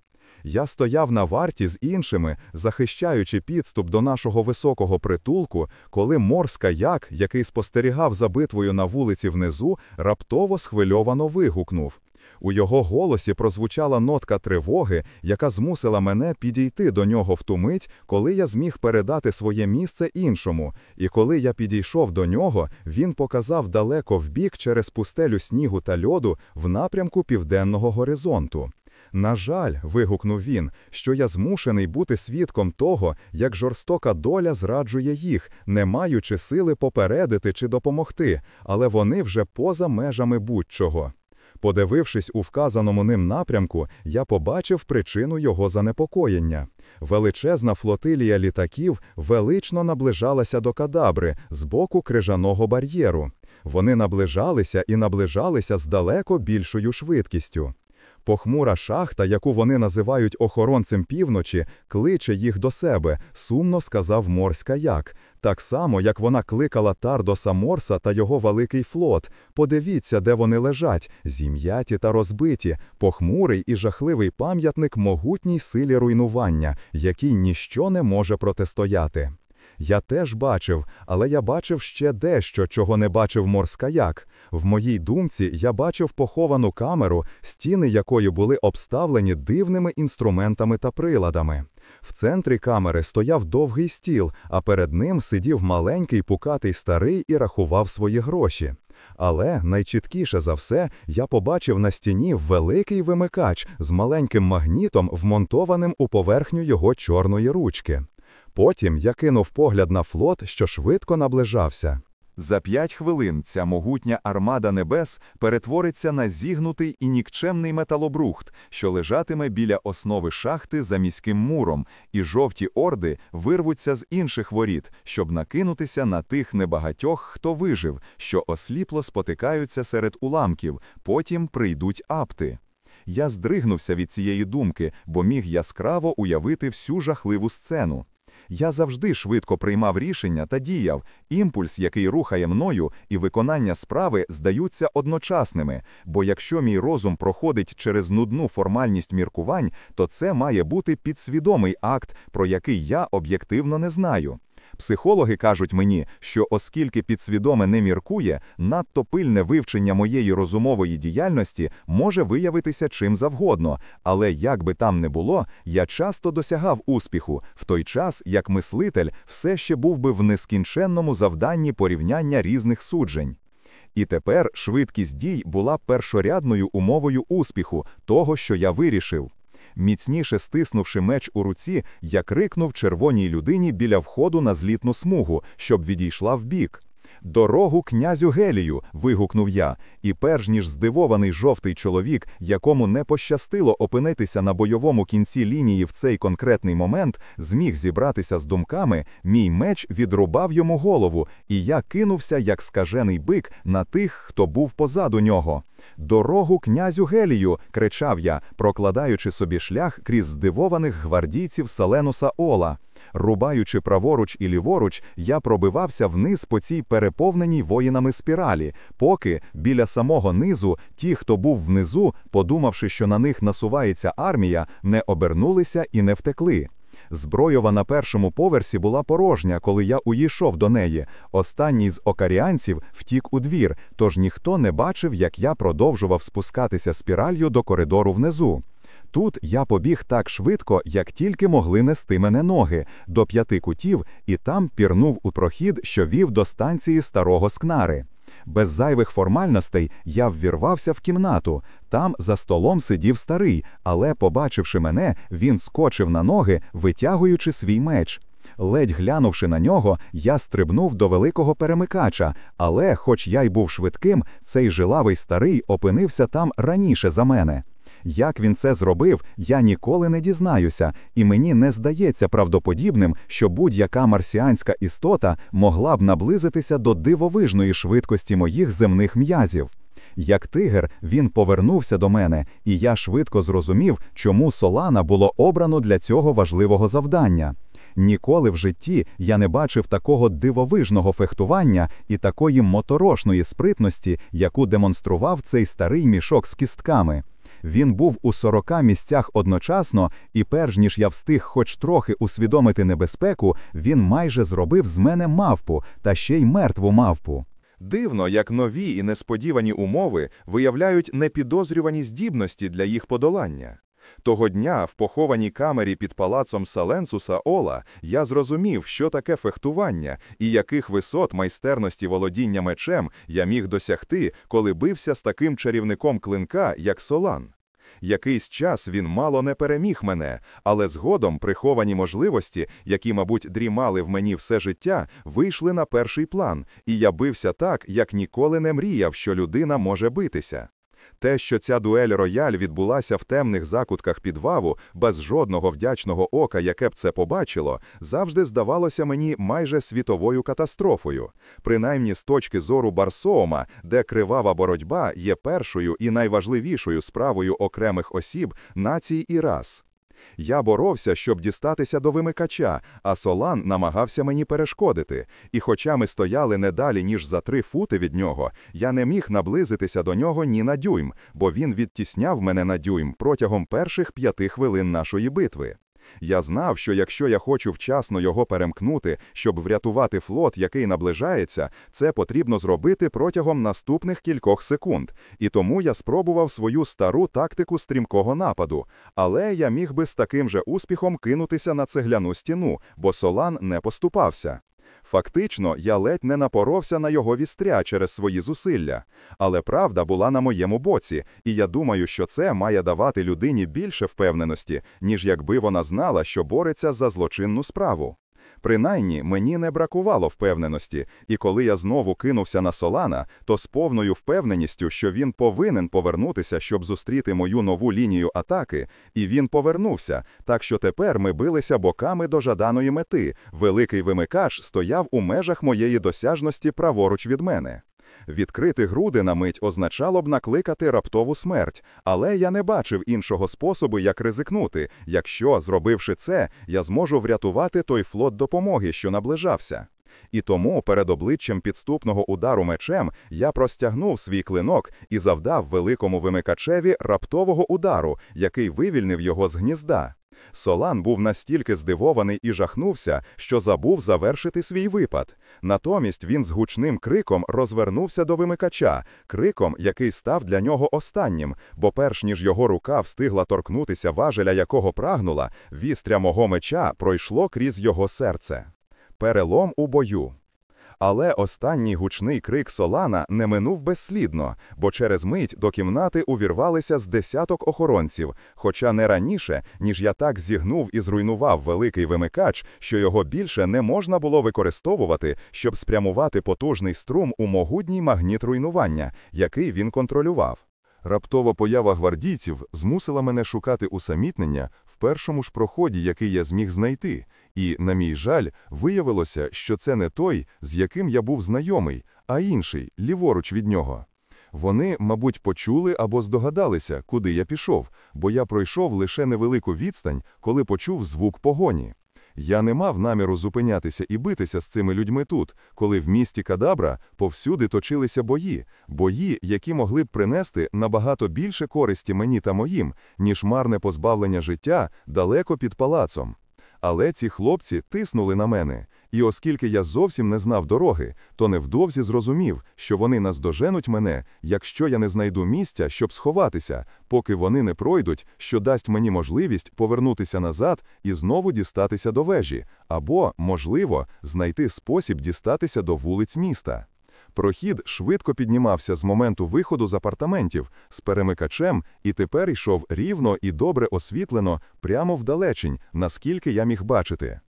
Я стояв на варті з іншими, захищаючи підступ до нашого високого притулку, коли морська як, який спостерігав за битвою на вулиці внизу, раптово схвильовано вигукнув. У його голосі прозвучала нотка тривоги, яка змусила мене підійти до нього в ту мить, коли я зміг передати своє місце іншому. І коли я підійшов до нього, він показав далеко вбік через пустелю снігу та льоду в напрямку південного горизонту. На жаль, вигукнув він, що я змушений бути свідком того, як жорстока доля зраджує їх, не маючи сили попередити чи допомогти, але вони вже поза межами будь-чого. Подивившись у вказаному ним напрямку, я побачив причину його занепокоєння. Величезна флотилія літаків велично наближалася до кадабри з боку крижаного бар'єру. Вони наближалися і наближалися з далеко більшою швидкістю. Похмура шахта, яку вони називають охоронцем півночі, кличе їх до себе, сумно сказав Морська як. Так само, як вона кликала Тардоса Морса та його великий флот. Подивіться, де вони лежать, зім'яті та розбиті, похмурий і жахливий пам'ятник могутній силі руйнування, який ніщо не може протистояти. Я теж бачив, але я бачив ще дещо, чого не бачив морськаяк. В моїй думці я бачив поховану камеру, стіни якої були обставлені дивними інструментами та приладами. В центрі камери стояв довгий стіл, а перед ним сидів маленький пукатий старий і рахував свої гроші. Але найчіткіше за все я побачив на стіні великий вимикач з маленьким магнітом, вмонтованим у поверхню його чорної ручки. Потім я кинув погляд на флот, що швидко наближався. За п'ять хвилин ця могутня армада небес перетвориться на зігнутий і нікчемний металобрухт, що лежатиме біля основи шахти за міським муром, і жовті орди вирвуться з інших воріт, щоб накинутися на тих небагатьох, хто вижив, що осліпло спотикаються серед уламків, потім прийдуть апти. Я здригнувся від цієї думки, бо міг яскраво уявити всю жахливу сцену. Я завжди швидко приймав рішення та діяв. Імпульс, який рухає мною, і виконання справи здаються одночасними, бо якщо мій розум проходить через нудну формальність міркувань, то це має бути підсвідомий акт, про який я об'єктивно не знаю. Психологи кажуть мені, що оскільки підсвідоме не міркує, надто пильне вивчення моєї розумової діяльності може виявитися чим завгодно, але як би там не було, я часто досягав успіху, в той час як мислитель все ще був би в нескінченному завданні порівняння різних суджень. І тепер швидкість дій була першорядною умовою успіху, того, що я вирішив. Міцніше стиснувши меч у руці, я крикнув червоній людині біля входу на злітну смугу, щоб відійшла вбік. Дорогу князю Гелію. вигукнув я, і перш ніж здивований жовтий чоловік, якому не пощастило опинитися на бойовому кінці лінії в цей конкретний момент, зміг зібратися з думками, мій меч відрубав йому голову, і я кинувся, як скажений бик, на тих, хто був позаду нього. Дорогу князю Гелію. кричав я, прокладаючи собі шлях крізь здивованих гвардійців Саленуса Ола. Рубаючи праворуч і ліворуч, я пробивався вниз по цій переповненій воїнами спіралі, поки біля самого низу ті, хто був внизу, подумавши, що на них насувається армія, не обернулися і не втекли. Збройова на першому поверсі була порожня, коли я уїшов до неї. Останній з окаріанців втік у двір, тож ніхто не бачив, як я продовжував спускатися спіралью до коридору внизу. Тут я побіг так швидко, як тільки могли нести мене ноги, до п'яти кутів, і там пірнув у прохід, що вів до станції старого скнари. Без зайвих формальностей я ввірвався в кімнату. Там за столом сидів старий, але, побачивши мене, він скочив на ноги, витягуючи свій меч. Ледь глянувши на нього, я стрибнув до великого перемикача, але, хоч я й був швидким, цей жилавий старий опинився там раніше за мене. Як він це зробив, я ніколи не дізнаюся, і мені не здається правдоподібним, що будь-яка марсіанська істота могла б наблизитися до дивовижної швидкості моїх земних м'язів. Як тигр, він повернувся до мене, і я швидко зрозумів, чому Солана було обрано для цього важливого завдання. Ніколи в житті я не бачив такого дивовижного фехтування і такої моторошної спритності, яку демонстрував цей старий мішок з кістками. Він був у сорока місцях одночасно, і перш ніж я встиг хоч трохи усвідомити небезпеку, він майже зробив з мене мавпу, та ще й мертву мавпу. Дивно, як нові і несподівані умови виявляють непідозрювані здібності для їх подолання. Того дня в похованій камері під палацом Саленсуса Ола я зрозумів, що таке фехтування і яких висот майстерності володіння мечем я міг досягти, коли бився з таким чарівником клинка, як Солан. Якийсь час він мало не переміг мене, але згодом приховані можливості, які, мабуть, дрімали в мені все життя, вийшли на перший план, і я бився так, як ніколи не мріяв, що людина може битися. Те, що ця дуель рояль відбулася в темних закутках підваву, без жодного вдячного ока, яке б це побачило, завжди здавалося мені майже світовою катастрофою. Принаймні з точки зору Барсоома, де кривава боротьба є першою і найважливішою справою окремих осіб, націй і рас. Я боровся, щоб дістатися до вимикача, а Солан намагався мені перешкодити. І хоча ми стояли не далі, ніж за три фути від нього, я не міг наблизитися до нього ні на дюйм, бо він відтісняв мене на дюйм протягом перших п'яти хвилин нашої битви. Я знав, що якщо я хочу вчасно його перемкнути, щоб врятувати флот, який наближається, це потрібно зробити протягом наступних кількох секунд. І тому я спробував свою стару тактику стрімкого нападу. Але я міг би з таким же успіхом кинутися на цегляну стіну, бо Солан не поступався. Фактично, я ледь не напоровся на його вістря через свої зусилля. Але правда була на моєму боці, і я думаю, що це має давати людині більше впевненості, ніж якби вона знала, що бореться за злочинну справу. Принаймні, мені не бракувало впевненості, і коли я знову кинувся на Солана, то з повною впевненістю, що він повинен повернутися, щоб зустріти мою нову лінію атаки, і він повернувся, так що тепер ми билися боками до жаданої мети. Великий вимикач стояв у межах моєї досяжності праворуч від мене. Відкрити груди на мить означало б накликати раптову смерть, але я не бачив іншого способу, як ризикнути, якщо, зробивши це, я зможу врятувати той флот допомоги, що наближався. І тому перед обличчям підступного удару мечем я простягнув свій клинок і завдав великому вимикачеві раптового удару, який вивільнив його з гнізда. Солан був настільки здивований і жахнувся, що забув завершити свій випад. Натомість він з гучним криком розвернувся до вимикача, криком, який став для нього останнім, бо перш ніж його рука встигла торкнутися важеля, якого прагнула, вістря мого меча пройшло крізь його серце. Перелом у бою. Але останній гучний крик Солана не минув безслідно, бо через мить до кімнати увірвалися з десяток охоронців, хоча не раніше, ніж я так зігнув і зруйнував великий вимикач, що його більше не можна було використовувати, щоб спрямувати потужний струм у могутній магніт руйнування, який він контролював. Раптова поява гвардійців змусила мене шукати усамітнення в першому ж проході, який я зміг знайти, і, на мій жаль, виявилося, що це не той, з яким я був знайомий, а інший, ліворуч від нього. Вони, мабуть, почули або здогадалися, куди я пішов, бо я пройшов лише невелику відстань, коли почув звук погоні. Я не мав наміру зупинятися і битися з цими людьми тут, коли в місті Кадабра повсюди точилися бої, бої, які могли б принести набагато більше користі мені та моїм, ніж марне позбавлення життя далеко під палацом. Але ці хлопці тиснули на мене, І оскільки я зовсім не знав дороги, то невдовзі зрозумів, що вони наздоженуть мене, якщо я не знайду місця, щоб сховатися, поки вони не пройдуть, що дасть мені можливість повернутися назад і знову дістатися до вежі, або, можливо, знайти спосіб дістатися до вулиць міста. Прохід швидко піднімався з моменту виходу з апартаментів з перемикачем і тепер йшов рівно і добре освітлено прямо вдалечінь, наскільки я міг бачити.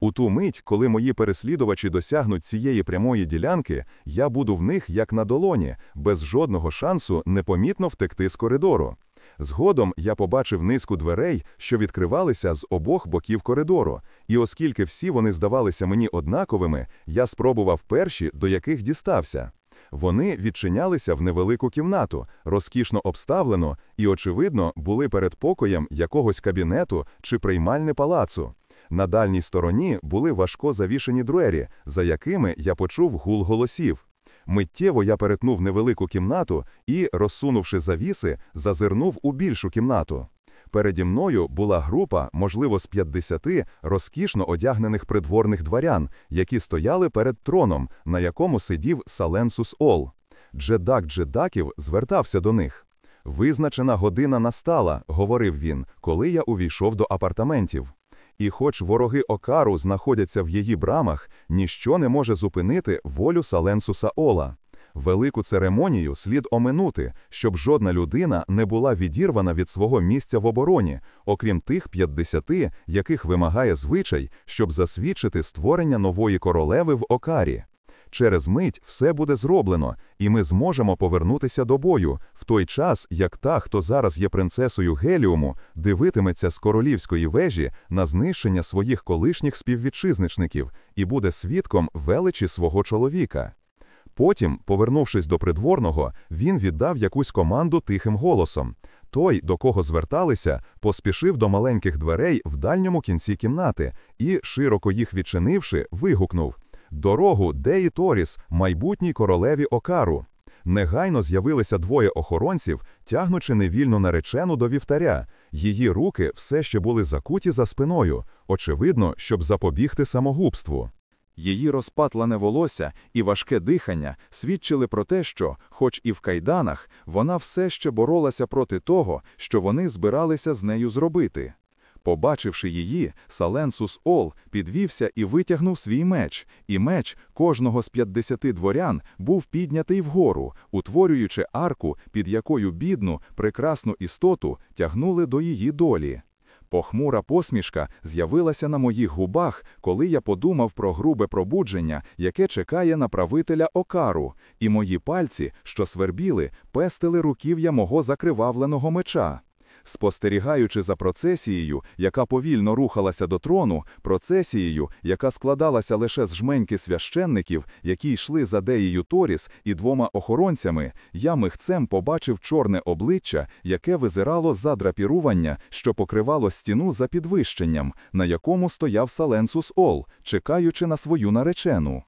У ту мить, коли мої переслідувачі досягнуть цієї прямої ділянки, я буду в них як на долоні, без жодного шансу непомітно втекти з коридору. Згодом я побачив низку дверей, що відкривалися з обох боків коридору, і оскільки всі вони здавалися мені однаковими, я спробував перші, до яких дістався. Вони відчинялися в невелику кімнату, розкішно обставлену, і, очевидно, були перед покоєм якогось кабінету чи приймальне палацу. На дальній стороні були важко завішені двері, за якими я почув гул голосів. Миттєво я перетнув невелику кімнату і, розсунувши завіси, зазирнув у більшу кімнату. Переді мною була група, можливо, з 50 розкішно одягнених придворних дворян, які стояли перед троном, на якому сидів Саленсус Ол. Джедак Джедаків звертався до них. Визначена година настала, говорив він, коли я увійшов до апартаментів. І хоч вороги Окару знаходяться в її брамах, ніщо не може зупинити волю Саленсуса Ола. Велику церемонію слід оминути, щоб жодна людина не була відірвана від свого місця в обороні, окрім тих 50, яких вимагає звичай, щоб засвідчити створення нової королеви в Окарі. Через мить все буде зроблено, і ми зможемо повернутися до бою, в той час, як та, хто зараз є принцесою Геліуму, дивитиметься з королівської вежі на знищення своїх колишніх співвітчизничників і буде свідком величі свого чоловіка. Потім, повернувшись до придворного, він віддав якусь команду тихим голосом. Той, до кого зверталися, поспішив до маленьких дверей в дальньому кінці кімнати і, широко їх відчинивши, вигукнув Дорогу Деї Торіс, майбутній королеві Окару. Негайно з'явилися двоє охоронців, тягнучи невільну наречену до вівтаря. Її руки все ще були закуті за спиною, очевидно, щоб запобігти самогубству. Її розпатлене волосся і важке дихання свідчили про те, що, хоч і в кайданах, вона все ще боролася проти того, що вони збиралися з нею зробити. Побачивши її, Саленсус Ол підвівся і витягнув свій меч, і меч кожного з 50 дворян був піднятий вгору, утворюючи арку, під якою бідну, прекрасну істоту тягнули до її долі. Похмура посмішка з'явилася на моїх губах, коли я подумав про грубе пробудження, яке чекає на правителя Окару, і мої пальці, що свербіли, пестили руків'я мого закривавленого меча. Спостерігаючи за процесією, яка повільно рухалася до трону, процесією, яка складалася лише з жменьки священників, які йшли за Деєю Торіс і двома охоронцями, я михцем побачив чорне обличчя, яке визирало за драпірування, що покривало стіну за підвищенням, на якому стояв Саленсус Ол, чекаючи на свою наречену.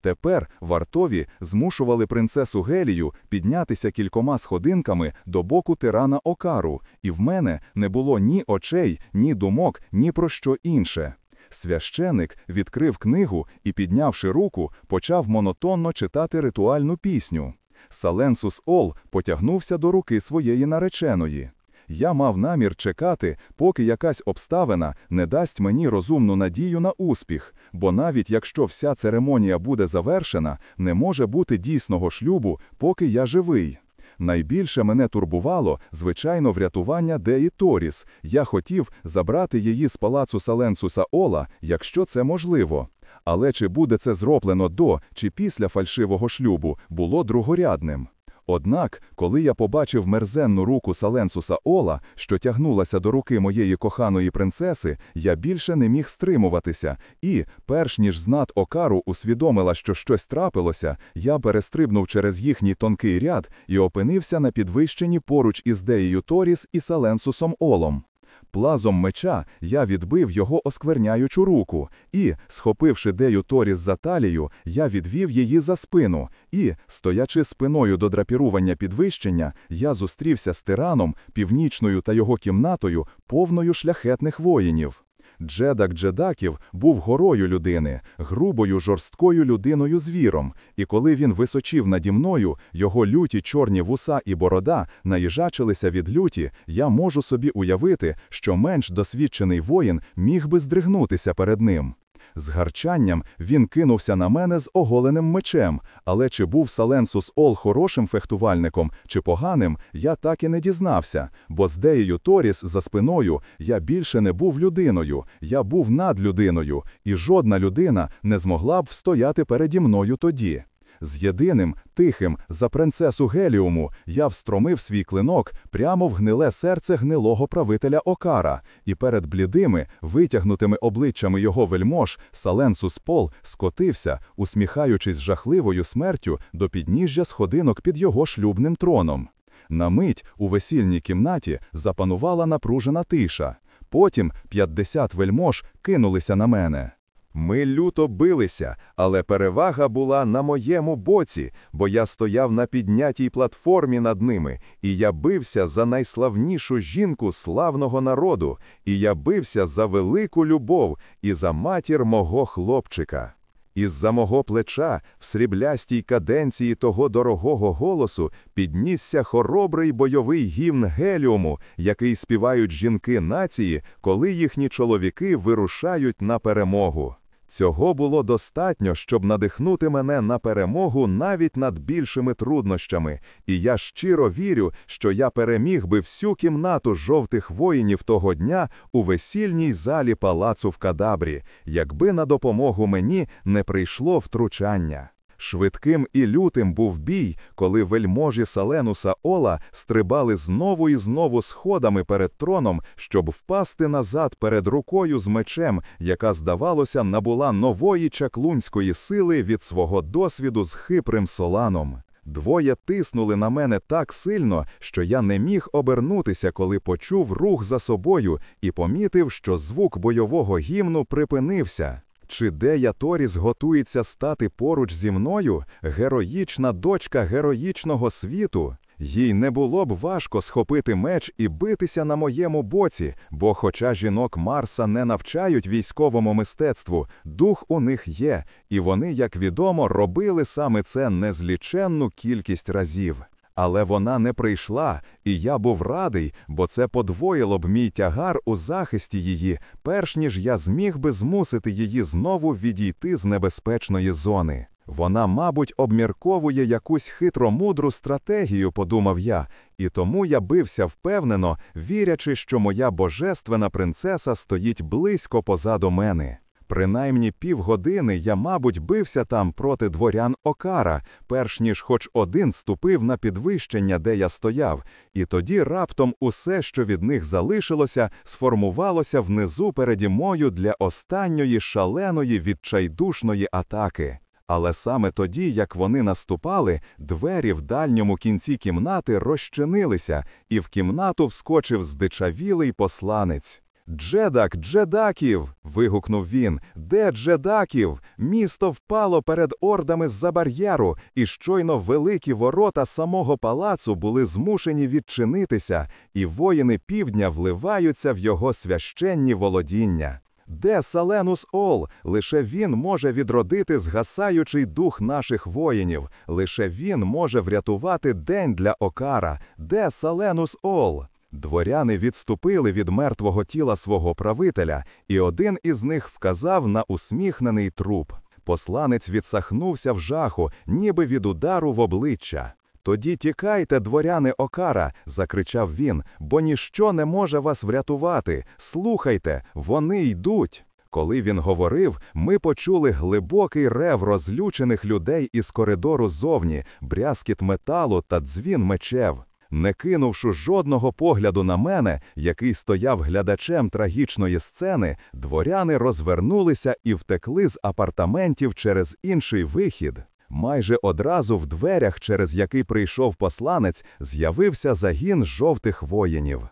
Тепер вартові змушували принцесу Гелію піднятися кількома сходинками до боку тирана Окару, і в мене не було ні очей, ні думок, ні про що інше. Священик відкрив книгу і, піднявши руку, почав монотонно читати ритуальну пісню. Саленсус Ол потягнувся до руки своєї нареченої. Я мав намір чекати, поки якась обставина не дасть мені розумну надію на успіх, бо навіть якщо вся церемонія буде завершена, не може бути дійсного шлюбу, поки я живий. Найбільше мене турбувало, звичайно, врятування Деї Торіс. Я хотів забрати її з палацу Саленсуса Ола, якщо це можливо. Але чи буде це зроблено до чи після фальшивого шлюбу, було другорядним. Однак, коли я побачив мерзенну руку Саленсуса Ола, що тягнулася до руки моєї коханої принцеси, я більше не міг стримуватися, і, перш ніж знат Окару усвідомила, що щось трапилося, я перестрибнув через їхній тонкий ряд і опинився на підвищенні поруч із Деєю Торіс і Саленсусом Олом. Плазом меча я відбив його оскверняючу руку, і, схопивши Дею Торіс за талію, я відвів її за спину, і, стоячи спиною до драпірування підвищення, я зустрівся з тираном, північною та його кімнатою, повною шляхетних воїнів. Джедак Джедаків був горою людини, грубою жорсткою людиною звіром, і коли він височив наді мною, його люті чорні вуса і борода наїжачилися від люті, я можу собі уявити, що менш досвідчений воїн міг би здригнутися перед ним. З гарчанням він кинувся на мене з оголеним мечем, але чи був Саленсус Ол хорошим фехтувальником чи поганим, я так і не дізнався, бо з Деєю Торіс за спиною я більше не був людиною, я був над людиною, і жодна людина не змогла б встояти переді мною тоді. З єдиним, тихим, за принцесу Геліуму я встромив свій клинок прямо в гниле серце гнилого правителя Окара, і перед блідими, витягнутими обличчями його вельмож, Саленсус Пол скотився, усміхаючись жахливою смертю до підніжжя сходинок під його шлюбним троном. На мить у весільній кімнаті запанувала напружена тиша. Потім 50 вельмож кинулися на мене. Ми люто билися, але перевага була на моєму боці, бо я стояв на піднятій платформі над ними, і я бився за найславнішу жінку славного народу, і я бився за велику любов і за матір мого хлопчика. Із-за мого плеча, в сріблястій каденції того дорогого голосу, піднісся хоробрий бойовий гімн Геліуму, який співають жінки нації, коли їхні чоловіки вирушають на перемогу. Цього було достатньо, щоб надихнути мене на перемогу навіть над більшими труднощами, і я щиро вірю, що я переміг би всю кімнату жовтих воїнів того дня у весільній залі палацу в Кадабрі, якби на допомогу мені не прийшло втручання. Швидким і лютим був бій, коли вельможі Саленуса Ола стрибали знову і знову сходами перед троном, щоб впасти назад перед рукою з мечем, яка, здавалося, набула нової чаклунської сили від свого досвіду з хиприм соланом. Двоє тиснули на мене так сильно, що я не міг обернутися, коли почув рух за собою і помітив, що звук бойового гімну припинився. Чи Дея Торіс готується стати поруч зі мною, героїчна дочка героїчного світу? Їй не було б важко схопити меч і битися на моєму боці, бо, хоча жінок Марса не навчають військовому мистецтву, дух у них є, і вони, як відомо, робили саме це незліченну кількість разів. Але вона не прийшла, і я був радий, бо це подвоїло б мій тягар у захисті її, перш ніж я зміг би змусити її знову відійти з небезпечної зони. Вона, мабуть, обмірковує якусь хитромудру стратегію, подумав я, і тому я бився впевнено, вірячи, що моя божественна принцеса стоїть близько позаду мене. Принаймні півгодини я, мабуть, бився там проти дворян Окара, перш ніж хоч один ступив на підвищення, де я стояв, і тоді раптом усе, що від них залишилося, сформувалося внизу переді мною для останньої шаленої відчайдушної атаки. Але саме тоді, як вони наступали, двері в дальньому кінці кімнати розчинилися, і в кімнату вскочив здичавілий посланець. Джедак, Джедаків. вигукнув він. Де Джедаків? Місто впало перед ордами з-за бар'єру, і щойно великі ворота самого палацу були змушені відчинитися, і воїни півдня вливаються в його священні володіння. Де Саленус Ол? Лише він може відродити згасаючий дух наших воїнів. Лише він може врятувати день для Окара. Де Саленус Ол? Дворяни відступили від мертвого тіла свого правителя, і один із них вказав на усміхнений труп. Посланець відсахнувся в жаху, ніби від удару в обличчя. Тоді тікайте, дворяни Окара, закричав він, бо ніщо не може вас врятувати. Слухайте, вони йдуть. Коли він говорив, ми почули глибокий рев розлючених людей із коридору зовні, брязкіт металу та дзвін мечев. Не кинувши жодного погляду на мене, який стояв глядачем трагічної сцени, дворяни розвернулися і втекли з апартаментів через інший вихід. Майже одразу в дверях, через який прийшов посланець, з'явився загін жовтих воїнів.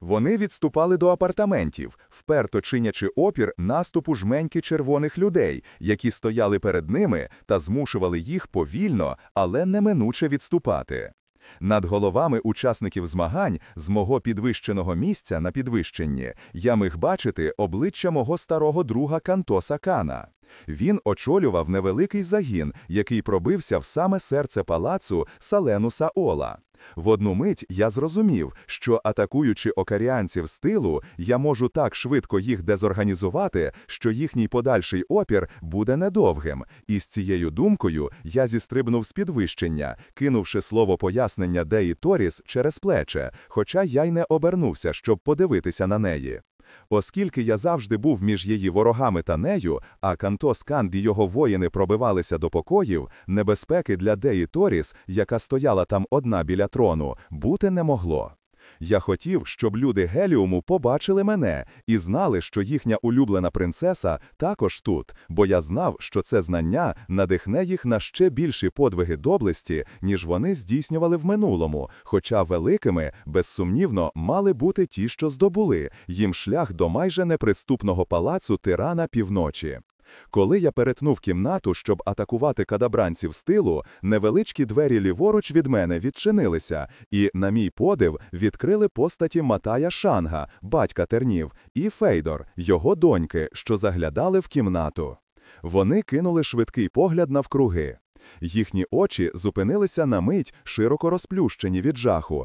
Вони відступали до апартаментів, вперто чинячи опір наступу жменьки червоних людей, які стояли перед ними та змушували їх повільно, але неминуче відступати. Над головами учасників змагань з мого підвищеного місця на підвищенні я міг бачити обличчя мого старого друга Кантоса Кана. Він очолював невеликий загін, який пробився в саме серце палацу Саленуса Ола. В одну мить я зрозумів, що атакуючи окаріанців з тилу, я можу так швидко їх дезорганізувати, що їхній подальший опір буде недовгим. І з цією думкою я зістрибнув з підвищення, кинувши слово пояснення Деї Торіс через плече, хоча я й не обернувся, щоб подивитися на неї. Оскільки я завжди був між її ворогами та нею, а Кантос Канд і його воїни пробивалися до покоїв, небезпеки для Деї Торіс, яка стояла там одна біля трону, бути не могло. Я хотів, щоб люди Геліуму побачили мене і знали, що їхня улюблена принцеса також тут, бо я знав, що це знання надихне їх на ще більші подвиги доблесті, ніж вони здійснювали в минулому, хоча великими, безсумнівно, мали бути ті, що здобули, їм шлях до майже неприступного палацу тирана півночі. Коли я перетнув кімнату, щоб атакувати кадабранців з тилу, невеличкі двері ліворуч від мене відчинилися, і, на мій подив, відкрили постаті Матая Шанга, батька тернів, і Фейдор, його доньки, що заглядали в кімнату. Вони кинули швидкий погляд навкруги. Їхні очі зупинилися на мить, широко розплющені від жаху,